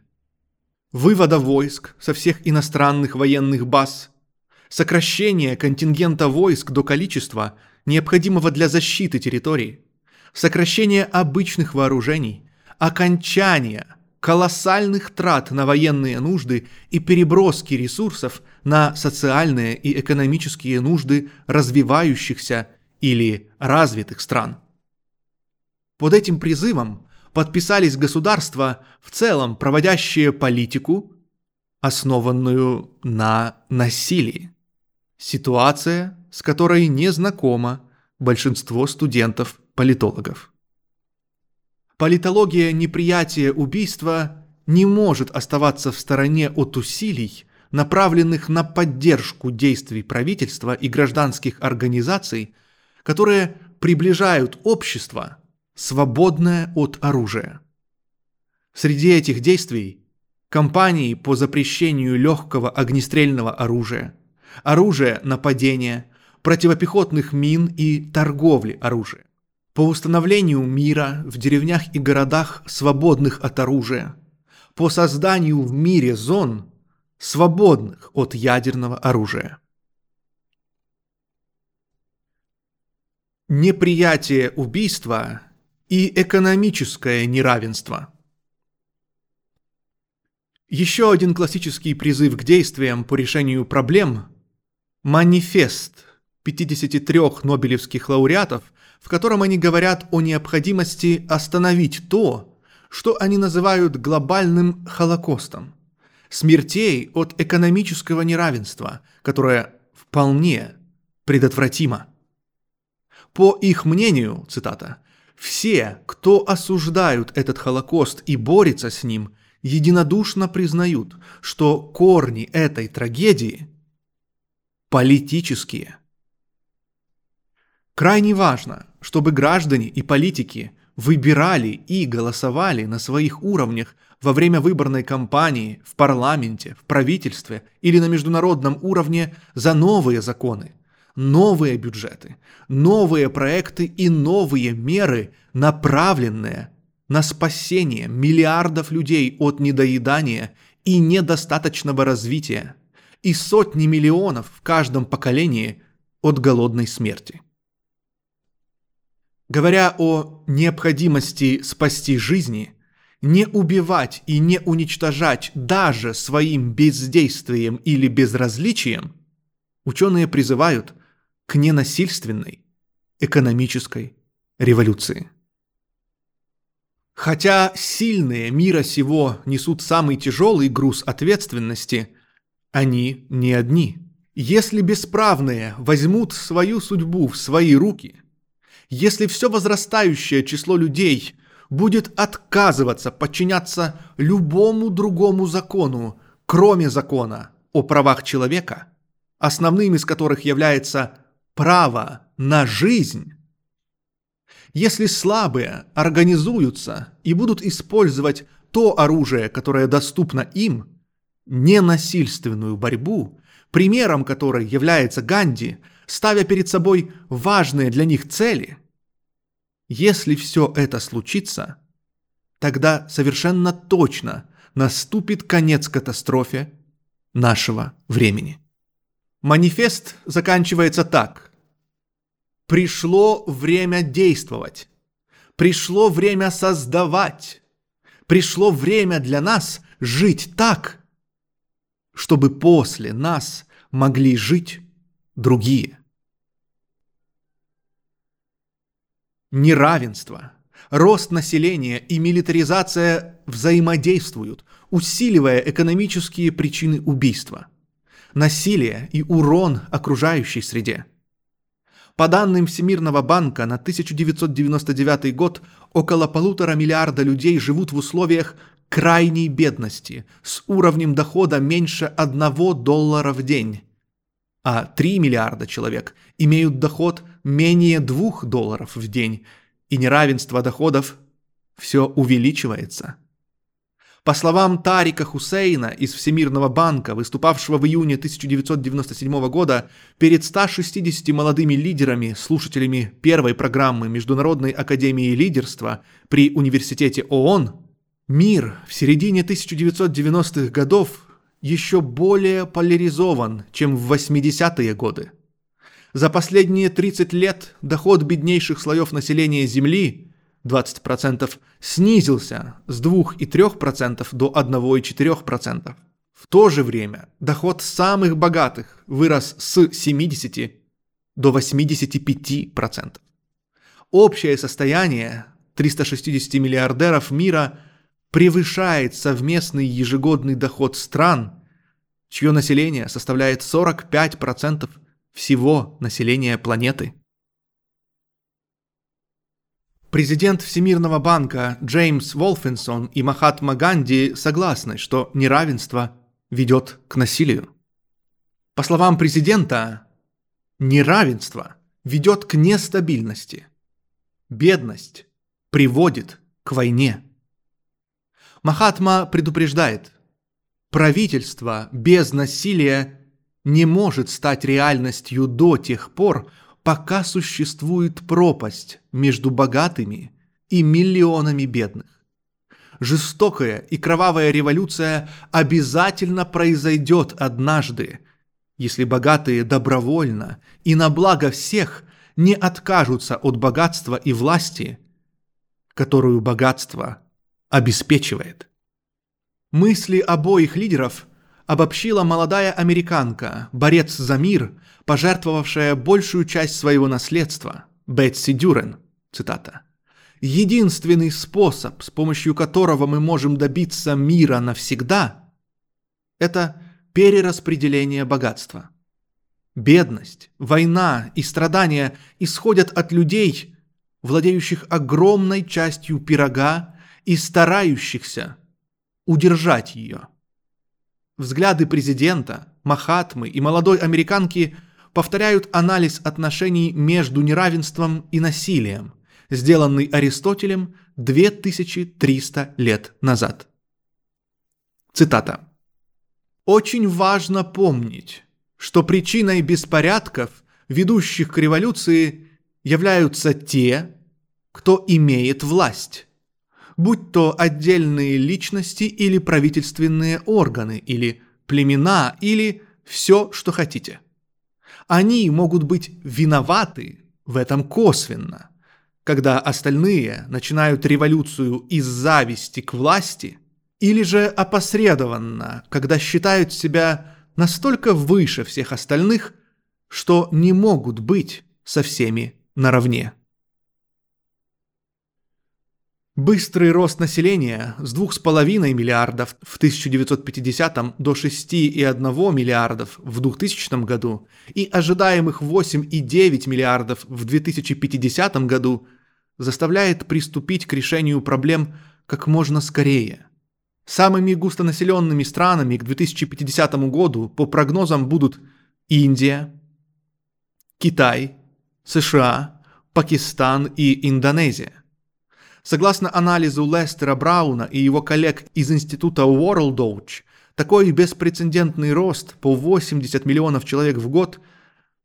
[SPEAKER 1] вывода войск со всех иностранных военных баз, сокращение контингента войск до количества, необходимого для защиты территории, сокращение обычных вооружений, окончание колоссальных трат на военные нужды и переброски ресурсов на социальные и экономические нужды развивающихся или развитых стран. Под этим призывом подписались государства, в целом проводящие политику основанную на насилии. Ситуация, с которой не знакомо большинство студентов-политологов. Политология неприятия убийства не может оставаться в стороне от усилий, направленных на поддержку действий правительства и гражданских организаций, которые приближают общество, свободное от оружия. Среди этих действий кампании по запрещению легкого огнестрельного оружия, оружия нападения, противопехотных мин и торговли оружием, по установлению мира в деревнях и городах, свободных от оружия, по созданию в мире зон, свободных от ядерного оружия. Неприятие убийства и экономическое неравенство. Еще один классический призыв к действиям по решению проблем – манифест 53 нобелевских лауреатов, в котором они говорят о необходимости остановить то, что они называют глобальным холокостом – смертей от экономического неравенства, которое вполне предотвратимо. По их мнению, цитата, «все, кто осуждают этот Холокост и борется с ним, единодушно признают, что корни этой трагедии политические». Крайне важно, чтобы граждане и политики выбирали и голосовали на своих уровнях во время выборной кампании, в парламенте, в правительстве или на международном уровне за новые законы, новые бюджеты, новые проекты и новые меры, направленные на спасение миллиардов людей от недоедания и недостаточного развития и сотни миллионов в каждом поколении от голодной смерти. Говоря о необходимости спасти жизни – не убивать и не уничтожать даже своим бездействием или безразличием, ученые призывают к ненасильственной экономической революции. Хотя сильные мира сего несут самый тяжелый груз ответственности, они не одни. Если бесправные возьмут свою судьбу в свои руки, если все возрастающее число людей будет отказываться подчиняться любому другому закону, кроме закона о правах человека, основным из которых является право на жизнь. Если слабые организуются и будут использовать то оружие, которое доступно им, ненасильственную борьбу, примером которой является Ганди, ставя перед собой важные для них цели – если все это случится, тогда совершенно точно наступит конец катастрофе нашего времени. Манифест заканчивается так. Пришло время действовать. Пришло время создавать. Пришло время для нас жить так, чтобы после нас могли жить другие. Неравенство, рост населения и милитаризация взаимодействуют, усиливая экономические причины убийства, насилие и урон окружающей среде. По данным Всемирного банка на 1999 год около полутора миллиарда людей живут в условиях крайней бедности с уровнем дохода меньше 1 доллара в день, а 3 миллиарда человек имеют доход менее 2 долларов в день, и неравенство доходов все увеличивается. По словам Тарика Хусейна из Всемирного банка, выступавшего в июне 1997 года перед 160 молодыми лидерами, слушателями первой программы Международной академии лидерства при Университете ООН, мир в середине 1990-х годов еще более поляризован, чем в 80-е годы. За последние 30 лет доход беднейших слоев населения Земли 20% снизился с 2,3% до 1,4%. В то же время доход самых богатых вырос с 70 до 85%. Общее состояние 360 миллиардеров мира – превышает совместный ежегодный доход стран, чье население составляет 45% всего населения планеты. Президент Всемирного банка Джеймс Волфенсон и Махатма Ганди согласны, что неравенство ведет к насилию. По словам президента, неравенство ведет к нестабильности. Бедность приводит к войне. Махатма предупреждает, правительство без насилия не может стать реальностью до тех пор, пока существует пропасть между богатыми и миллионами бедных. Жестокая и кровавая революция обязательно произойдет однажды, если богатые добровольно и на благо всех не откажутся от богатства и власти, которую богатство обеспечивает. Мысли обоих лидеров обобщила молодая американка, борец за мир, пожертвовавшая большую часть своего наследства, Бетси Дюрен, цитата. «Единственный способ, с помощью которого мы можем добиться мира навсегда, это перераспределение богатства. Бедность, война и страдания исходят от людей, владеющих огромной частью пирога и старающихся удержать ее. Взгляды президента, Махатмы и молодой американки повторяют анализ отношений между неравенством и насилием, сделанный Аристотелем 2300 лет назад. Цитата. «Очень важно помнить, что причиной беспорядков, ведущих к революции, являются те, кто имеет власть, будь то отдельные личности или правительственные органы, или племена, или все, что хотите. Они могут быть виноваты в этом косвенно, когда остальные начинают революцию из зависти к власти, или же опосредованно, когда считают себя настолько выше всех остальных, что не могут быть со всеми наравне. Быстрый рост населения с 2,5 миллиардов в 1950 до 6,1 миллиардов в 2000 году и ожидаемых 8,9 миллиардов в 2050 году заставляет приступить к решению проблем как можно скорее. Самыми густонаселенными странами к 2050 году по прогнозам будут Индия, Китай, США, Пакистан и Индонезия. Согласно анализу Лестера Брауна и его коллег из института World Watch, такой беспрецедентный рост по 80 миллионов человек в год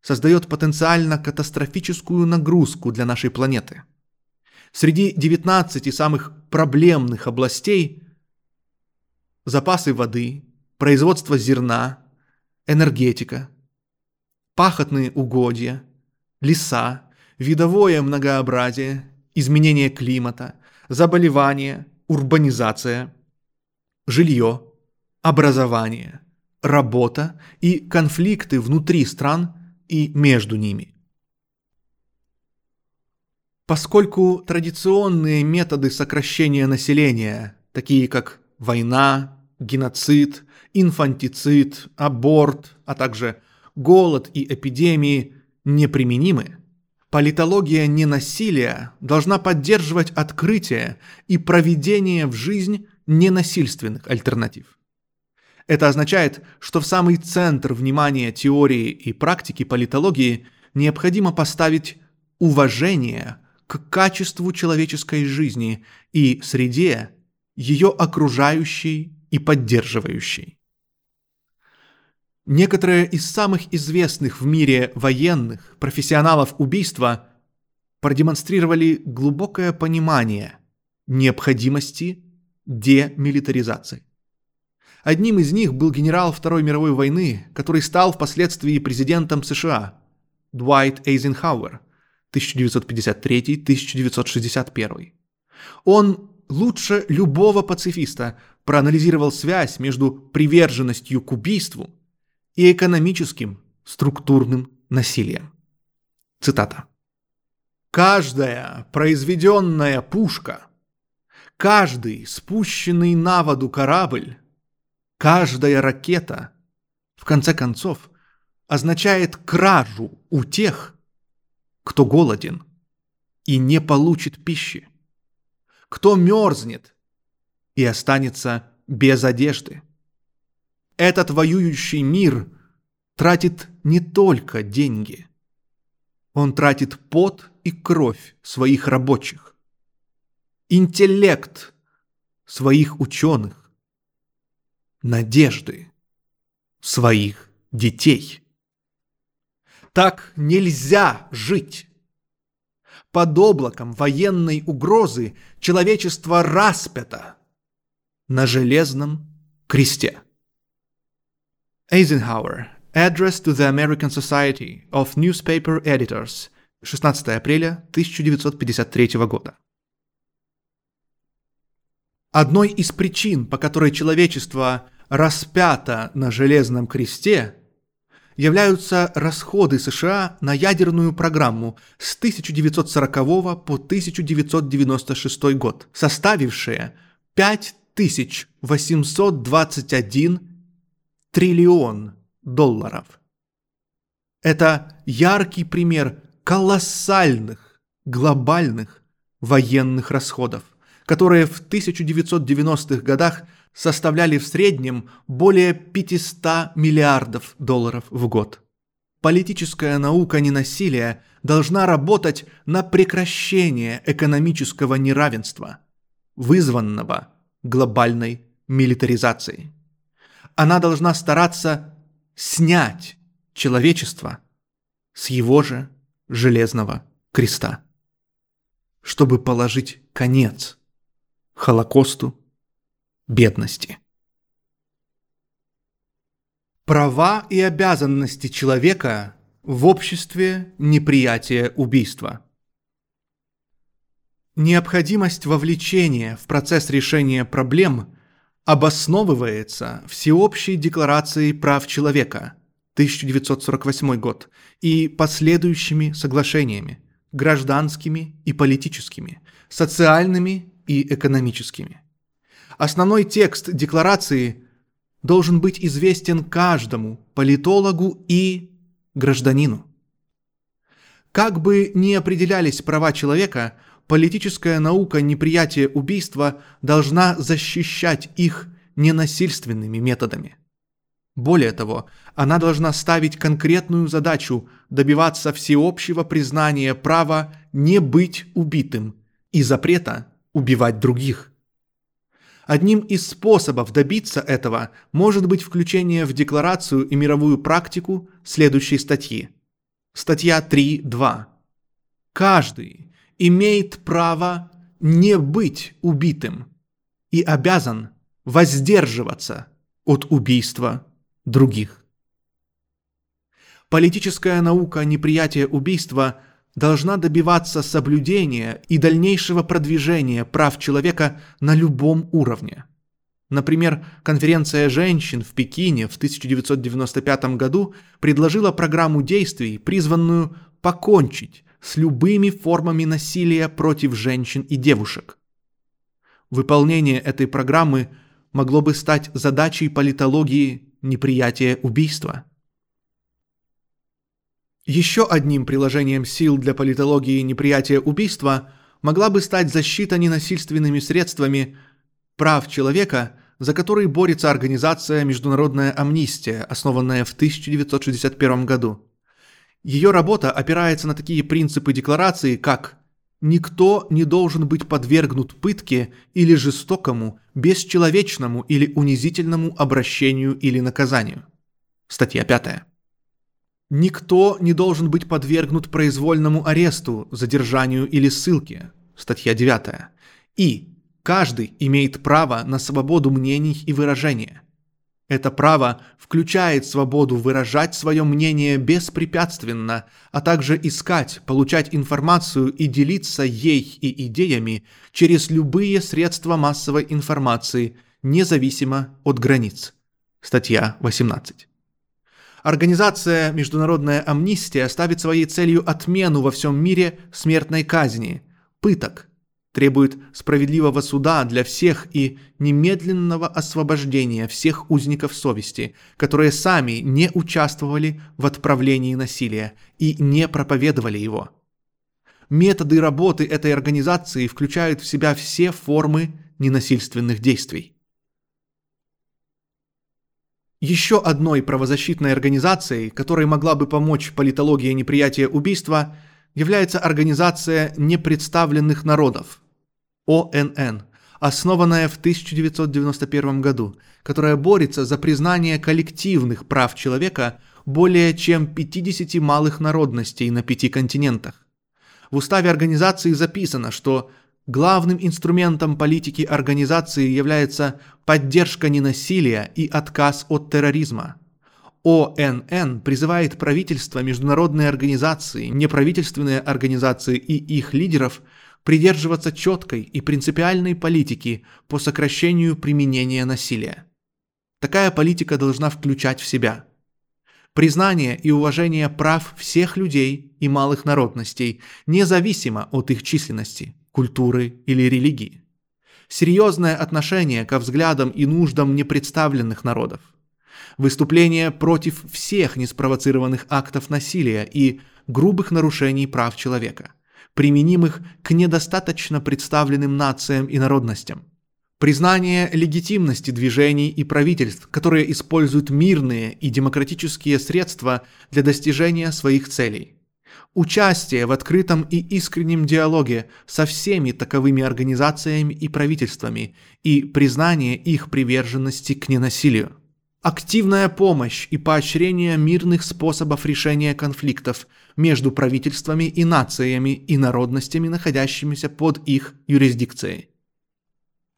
[SPEAKER 1] создает потенциально катастрофическую нагрузку для нашей планеты. Среди 19 самых проблемных областей – запасы воды, производство зерна, энергетика, пахотные угодья, леса, видовое многообразие – изменение климата, заболевания, урбанизация, жилье, образование, работа и конфликты внутри стран и между ними. Поскольку традиционные методы сокращения населения, такие как война, геноцид, инфантицид, аборт, а также голод и эпидемии неприменимы, Политология ненасилия должна поддерживать открытие и проведение в жизнь ненасильственных альтернатив. Это означает, что в самый центр внимания теории и практики политологии необходимо поставить уважение к качеству человеческой жизни и среде, ее окружающей и поддерживающей. Некоторые из самых известных в мире военных, профессионалов убийства продемонстрировали глубокое понимание необходимости демилитаризации. Одним из них был генерал Второй мировой войны, который стал впоследствии президентом США Дуайт Эйзенхауэр 1953-1961. Он лучше любого пацифиста проанализировал связь между приверженностью к убийству и экономическим структурным насилием. Цитата. «Каждая произведенная пушка, каждый спущенный на воду корабль, каждая ракета конце концов, означает кражу у тех, кто голоден и не получит пищи, кто мерзнет и останется без одежды. Этот воюющий мир тратит не только деньги. Он тратит пот и кровь своих рабочих, интеллект своих ученых, надежды своих детей. Так нельзя жить. Под облаком военной угрозы человечество распято на железном кресте. Eisenhower. Address to the American Society of Newspaper Editors. 16 апреля 1953 года. Одной из причин, по которой человечество распято на железном кресте, являются расходы США на ядерную программу с 1940 по 1996 год, составившие 5821 триллион долларов. Это яркий пример колоссальных глобальных военных расходов, которые в 1990-х годах составляли в среднем более 500 миллиардов долларов в год. Политическая наука ненасилия должна работать на прекращение экономического неравенства, вызванного глобальной милитаризацией. Она должна стараться снять человечество с его же железного креста, чтобы положить конец Холокосту бедности. Права и обязанности человека в обществе неприятия убийства. Необходимость вовлечения в процесс решения проблем обосновывается Всеобщей декларацией прав человека 1948 год и последующими соглашениями гражданскими и политическими, социальными и экономическими – Основной текст декларации должен быть известен каждому политологу и гражданину. Как бы ни определялись права человека, политическая наука неприятия убийства должна защищать их ненасильственными методами. Более того, она должна ставить конкретную задачу добиваться всеобщего признания права не быть убитым и запрета убивать других – Одним из способов добиться этого может быть включение в декларацию и мировую практику следующей статьи. Статья 3.2. Каждый имеет право не быть убитым и обязан воздерживаться от убийства других. Политическая наука неприятия убийства должна добиваться соблюдения и дальнейшего продвижения прав человека на любом уровне. Например, конференция женщин в Пекине в 1995 году предложила программу действий, призванную покончить с любыми формами насилия против женщин и девушек. Выполнение этой программы могло бы стать задачей политологии неприятия убийства – еще одним приложением сил для политологии неприятия убийства могла бы стать защита ненасильственными средствами прав человека, за который борется организация «Международная амнистия», основанная в 1961 году. Ее работа опирается на такие принципы декларации, как «никто не должен быть подвергнут пытке или жестокому, бесчеловечному или унизительному обращению или наказанию». Статья 5. Никто не должен быть подвергнут произвольному аресту, задержанию или ссылке. Статья 9. И каждый имеет право на свободу мнений и выражения. Это право включает свободу выражать свое мнение беспрепятственно, а также искать, получать информацию и делиться ей и идеями через любые средства массовой информации, независимо от границ. Статья 18. Организация «Международная амнистия» ставит своей целью отмену во всем мире смертной казни, пыток, требует справедливого суда для всех и немедленного освобождения всех узников совести, которые сами не участвовали в отправлении насилия и не проповедовали его. Методы работы этой организации включают в себя все формы ненасильственных действий. Еще одной правозащитной организацией, которой могла бы помочь политология неприятия убийства, является Организация непредставленных народов – ОНН, основанная в 1991 году, которая борется за признание коллективных прав человека более чем 50 малых народностей на пяти континентах. В уставе организации записано, что главным инструментом политики организации является поддержка ненасилия и отказ от терроризма. ОНН призывает правительства, международные организации, неправительственные организации и их лидеров – придерживаться четкой и принципиальной политики по сокращению применения насилия. Такая политика должна включать в себя признание и уважение прав всех людей и малых народностей, независимо от их численности, культуры или религии. Серьезное отношение ко взглядам и нуждам непредставленных народов. Выступление против всех неспровоцированных актов насилия и грубых нарушений прав человека применимых к недостаточно представленным нациям и народностям. Признание легитимности движений и правительств, которые используют мирные и демократические средства для достижения своих целей. Участие в открытом и искреннем диалоге со всеми таковыми организациями и правительствами и признание их приверженности к ненасилию. Активная помощь и поощрение мирных способов решения конфликтов между правительствами и нациями и народностями, находящимися под их юрисдикцией.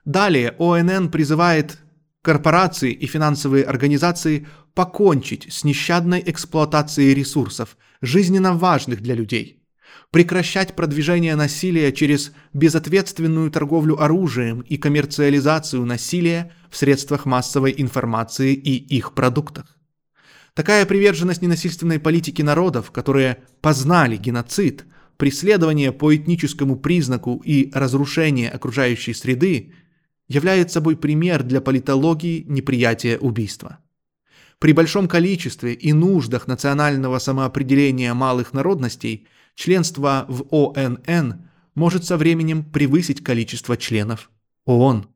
[SPEAKER 1] Далее ОНН призывает корпорации и финансовые организации покончить с нещадной эксплуатацией ресурсов, жизненно важных для людей – прекращать продвижение насилия через безответственную торговлю оружием и коммерциализацию насилия в средствах массовой информации и их продуктах. Такая приверженность ненасильственной политике народов, которые познали геноцид, преследование по этническому признаку и разрушение окружающей среды, является собой пример для политологии неприятия убийства. При большом количестве и нуждах национального самоопределения малых народностей членство в ОНН может со временем превысить количество членов ООН.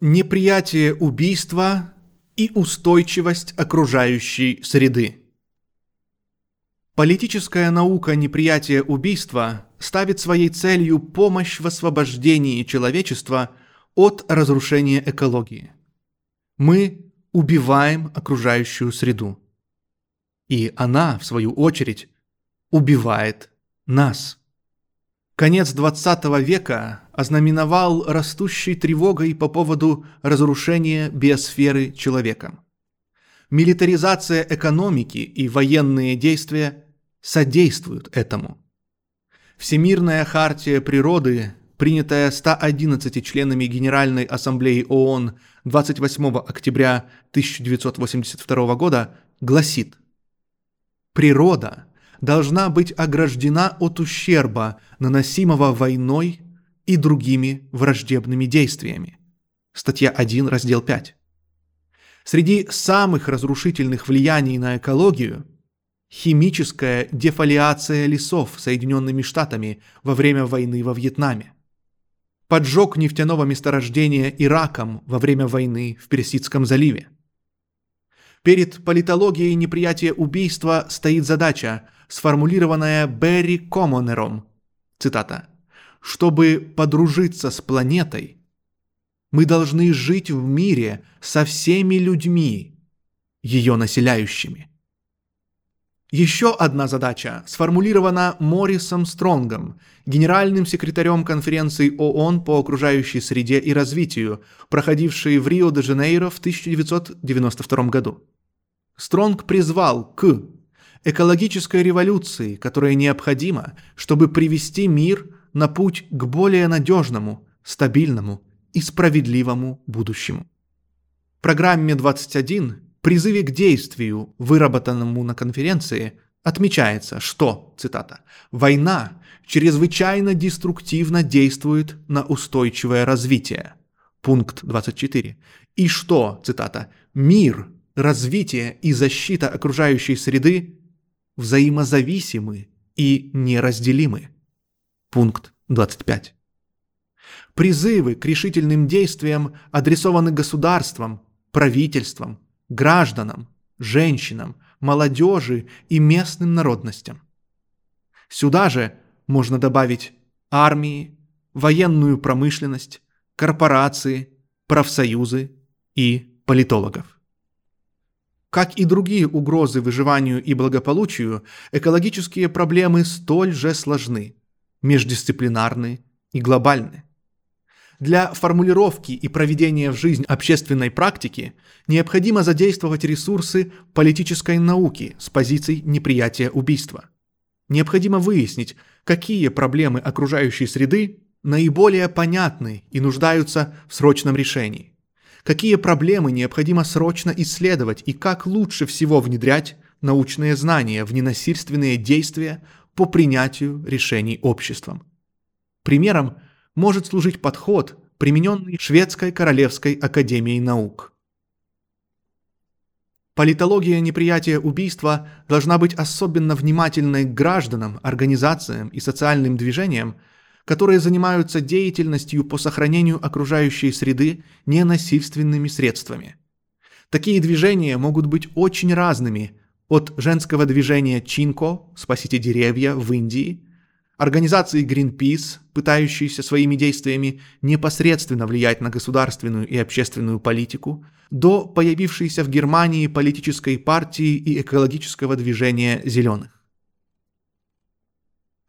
[SPEAKER 1] Неприятие убийства и устойчивость окружающей среды. Политическая наука неприятия убийства ставит своей целью помощь в освобождении человечества от разрушения экологии. Мы убиваем окружающую среду. И она, в свою очередь, убивает нас. Конец 20 века ознаменовал растущей тревогой по поводу разрушения биосферы человеком. Милитаризация экономики и военные действия содействуют этому. Всемирная хартия природы, принятая 111 членами Генеральной Ассамблеи ООН 28 октября 1982 года, гласит – Природа должна быть ограждена от ущерба, наносимого войной и другими враждебными действиями. Статья 1, раздел 5. Среди самых разрушительных влияний на экологию – химическая дефолиация лесов Соединенными Штатами во время войны во Вьетнаме, поджог нефтяного месторождения Ираком во время войны в Персидском заливе – Перед политологией неприятия убийства стоит задача, сформулированная Берри Комонером. Цитата. «Чтобы подружиться с планетой, мы должны жить в мире со всеми людьми, ее населяющими». Еще одна задача сформулирована Моррисом Стронгом, генеральным секретарем конференции ООН по окружающей среде и развитию, проходившей в Рио-де-Жанейро в 1992 году. Стронг призвал к экологической революции, которая необходима, чтобы привести мир на путь к более надежному, стабильному и справедливому будущему. В программе 21 призыве к действию, выработанному на конференции, отмечается, что, цитата, «война чрезвычайно деструктивно действует на устойчивое развитие», пункт 24, и что, цитата, «мир, развитие и защита окружающей среды взаимозависимы и неразделимы», пункт 25. Призывы к решительным действиям адресованы государствам, правительствам, гражданам, женщинам, молодежи и местным народностям. Сюда же можно добавить армии, военную промышленность, корпорации, профсоюзы и политологов. Как и другие угрозы выживанию и благополучию, экологические проблемы столь же сложны, междисциплинарны и глобальны. Для формулировки и проведения в жизнь общественной практики необходимо задействовать ресурсы политической науки с позиций неприятия убийства. Необходимо выяснить, какие проблемы окружающей среды наиболее понятны и нуждаются в срочном решении. Какие проблемы необходимо срочно исследовать и как лучше всего внедрять научные знания в ненасильственные действия по принятию решений обществом. Примером может служить подход, примененный Шведской Королевской Академией Наук. Политология неприятия убийства должна быть особенно внимательной к гражданам, организациям и социальным движениям, которые занимаются деятельностью по сохранению окружающей среды ненасильственными средствами. Такие движения могут быть очень разными, от женского движения Чинко «Спасите деревья» в Индии Организации Greenpeace, пытающиеся своими действиями непосредственно влиять на государственную и общественную политику, до появившейся в Германии политической партии и экологического движения «Зеленых».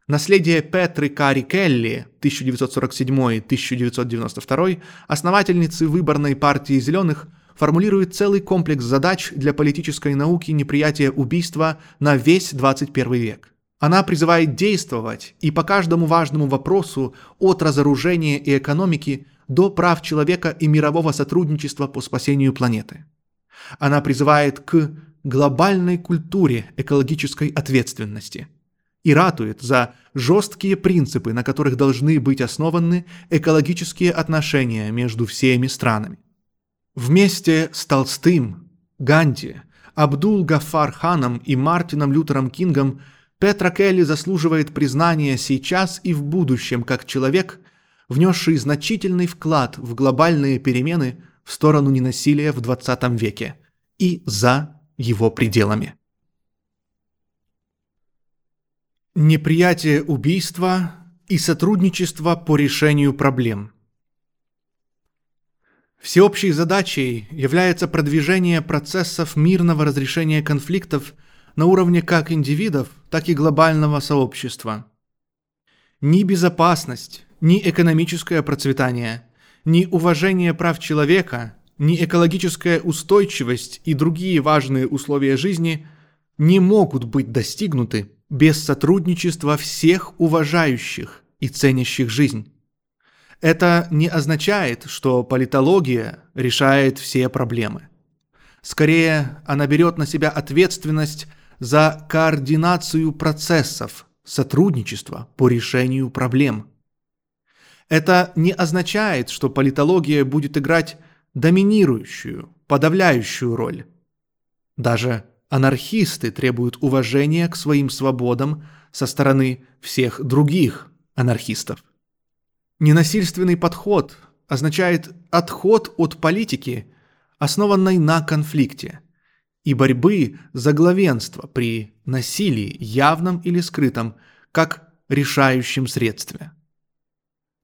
[SPEAKER 1] Наследие Петры Кари Келли 1947-1992, основательницы выборной партии «Зеленых», формулирует целый комплекс задач для политической науки неприятия убийства на весь 21 век – она призывает действовать и по каждому важному вопросу от разоружения и экономики до прав человека и мирового сотрудничества по спасению планеты. Она призывает к глобальной культуре экологической ответственности и ратует за жесткие принципы, на которых должны быть основаны экологические отношения между всеми странами. Вместе с Толстым, Ганди, Абдул-Гафар Ханом и Мартином Лютером Кингом – Петра Келли заслуживает признания сейчас и в будущем как человек, внесший значительный вклад в глобальные перемены в сторону ненасилия в 20 веке и за его пределами. Неприятие убийства и сотрудничество по решению проблем. Всеобщей задачей является продвижение процессов мирного разрешения конфликтов – на уровне как индивидов, так и глобального сообщества. Ни безопасность, ни экономическое процветание, ни уважение прав человека, ни экологическая устойчивость и другие важные условия жизни не могут быть достигнуты без сотрудничества всех уважающих и ценящих жизнь. Это не означает, что политология решает все проблемы. Скорее, она берет на себя ответственность за координацию процессов сотрудничества по решению проблем. Это не означает, что политология будет играть доминирующую, подавляющую роль. Даже анархисты требуют уважения к своим свободам со стороны всех других анархистов. Ненасильственный подход означает отход от политики, основанной на конфликте – и борьбы за главенство при насилии, явном или скрытом, как решающем средстве.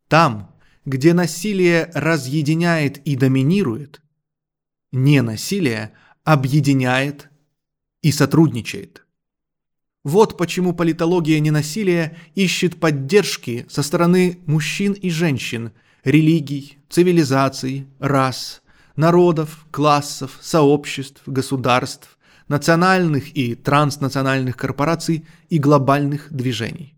[SPEAKER 1] Там, где насилие разъединяет и доминирует, ненасилие объединяет и сотрудничает. Вот почему политология ненасилия ищет поддержки со стороны мужчин и женщин, религий, цивилизаций, рас, народов, классов, сообществ, государств, национальных и транснациональных корпораций и глобальных движений.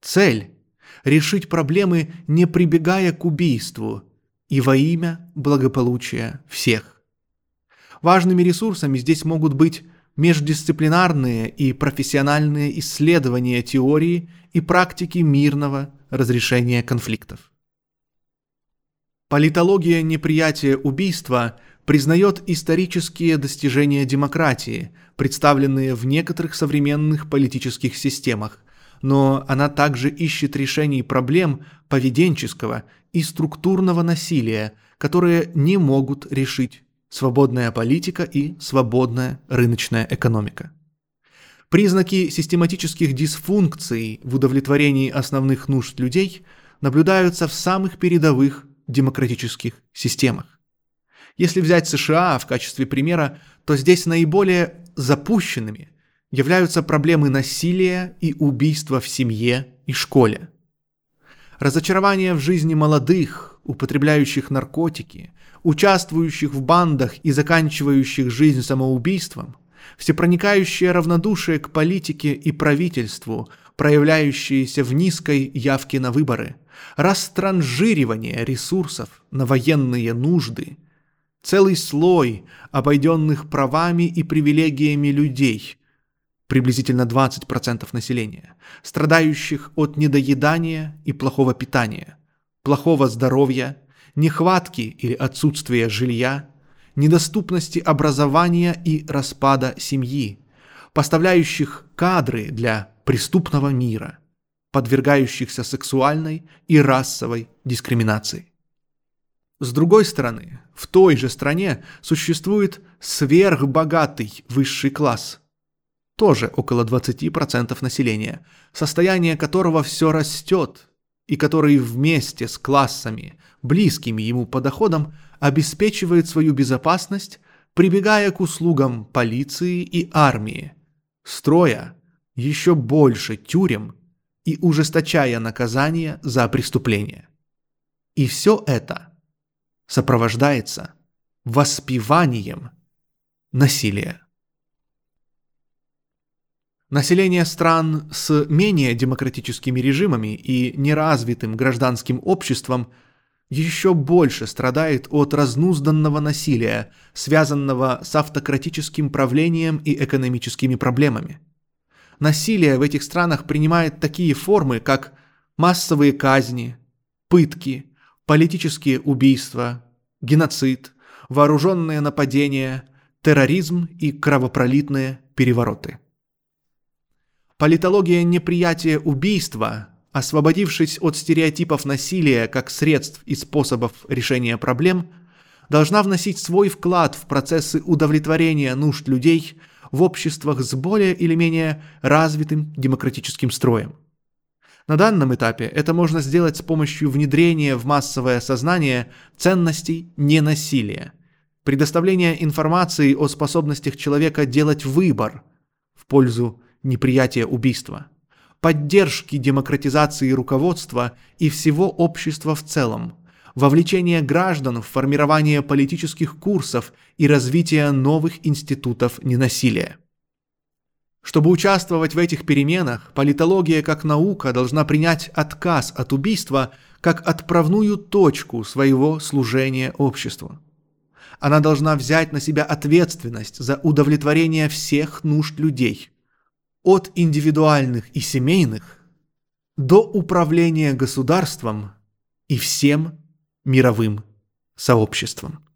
[SPEAKER 1] Цель – решить проблемы, не прибегая к убийству, и во имя благополучия всех. Важными ресурсами здесь могут быть междисциплинарные и профессиональные исследования теории и практики мирного разрешения конфликтов. Политология неприятия убийства признает исторические достижения демократии, представленные в некоторых современных политических системах, но она также ищет решений проблем поведенческого и структурного насилия, которые не могут решить свободная политика и свободная рыночная экономика. Признаки систематических дисфункций в удовлетворении основных нужд людей наблюдаются в самых передовых демократических системах. Если взять США в качестве примера, то здесь наиболее запущенными являются проблемы насилия и убийства в семье и школе. Разочарование в жизни молодых, употребляющих наркотики, участвующих в бандах и заканчивающих жизнь самоубийством, всепроникающее равнодушие к политике и правительству, проявляющееся в низкой явке на выборы, растранжиривание ресурсов на военные нужды, целый слой обойденных правами и привилегиями людей, приблизительно 20% населения, страдающих от недоедания и плохого питания, плохого здоровья, нехватки или отсутствия жилья, недоступности образования и распада семьи, поставляющих кадры для преступного мира, подвергающихся сексуальной и расовой дискриминации. С другой стороны, в той же стране существует сверхбогатый высший класс, тоже около 20% населения, состояние которого все растет, и который вместе с классами, близкими ему по доходам, обеспечивает свою безопасность, прибегая к услугам полиции и армии, строя еще больше тюрем и ужесточая наказания за преступления. И все это сопровождается воспеванием насилия. Население стран с менее демократическими режимами и неразвитым гражданским обществом еще больше страдает от разнузданного насилия, связанного с автократическим правлением и экономическими проблемами. Насилие в этих странах принимает такие формы, как массовые казни, пытки, политические убийства, геноцид, вооруженные нападения, терроризм и кровопролитные перевороты. Политология неприятия убийства, освободившись от стереотипов насилия как средств и способов решения проблем, должна вносить свой вклад в процессы удовлетворения нужд людей в обществах с более или менее развитым демократическим строем. На данном этапе это можно сделать с помощью внедрения в массовое сознание ценностей ненасилия, предоставления информации о способностях человека делать выбор в пользу неприятия убийства, поддержки демократизации руководства и всего общества в целом, вовлечение граждан в формирование политических курсов и развитие новых институтов ненасилия. Чтобы участвовать в этих переменах, политология как наука должна принять отказ от убийства как отправную точку своего служения обществу. Она должна взять на себя ответственность за удовлетворение всех нужд людей, от индивидуальных и семейных до управления государством и всем мировым сообществом.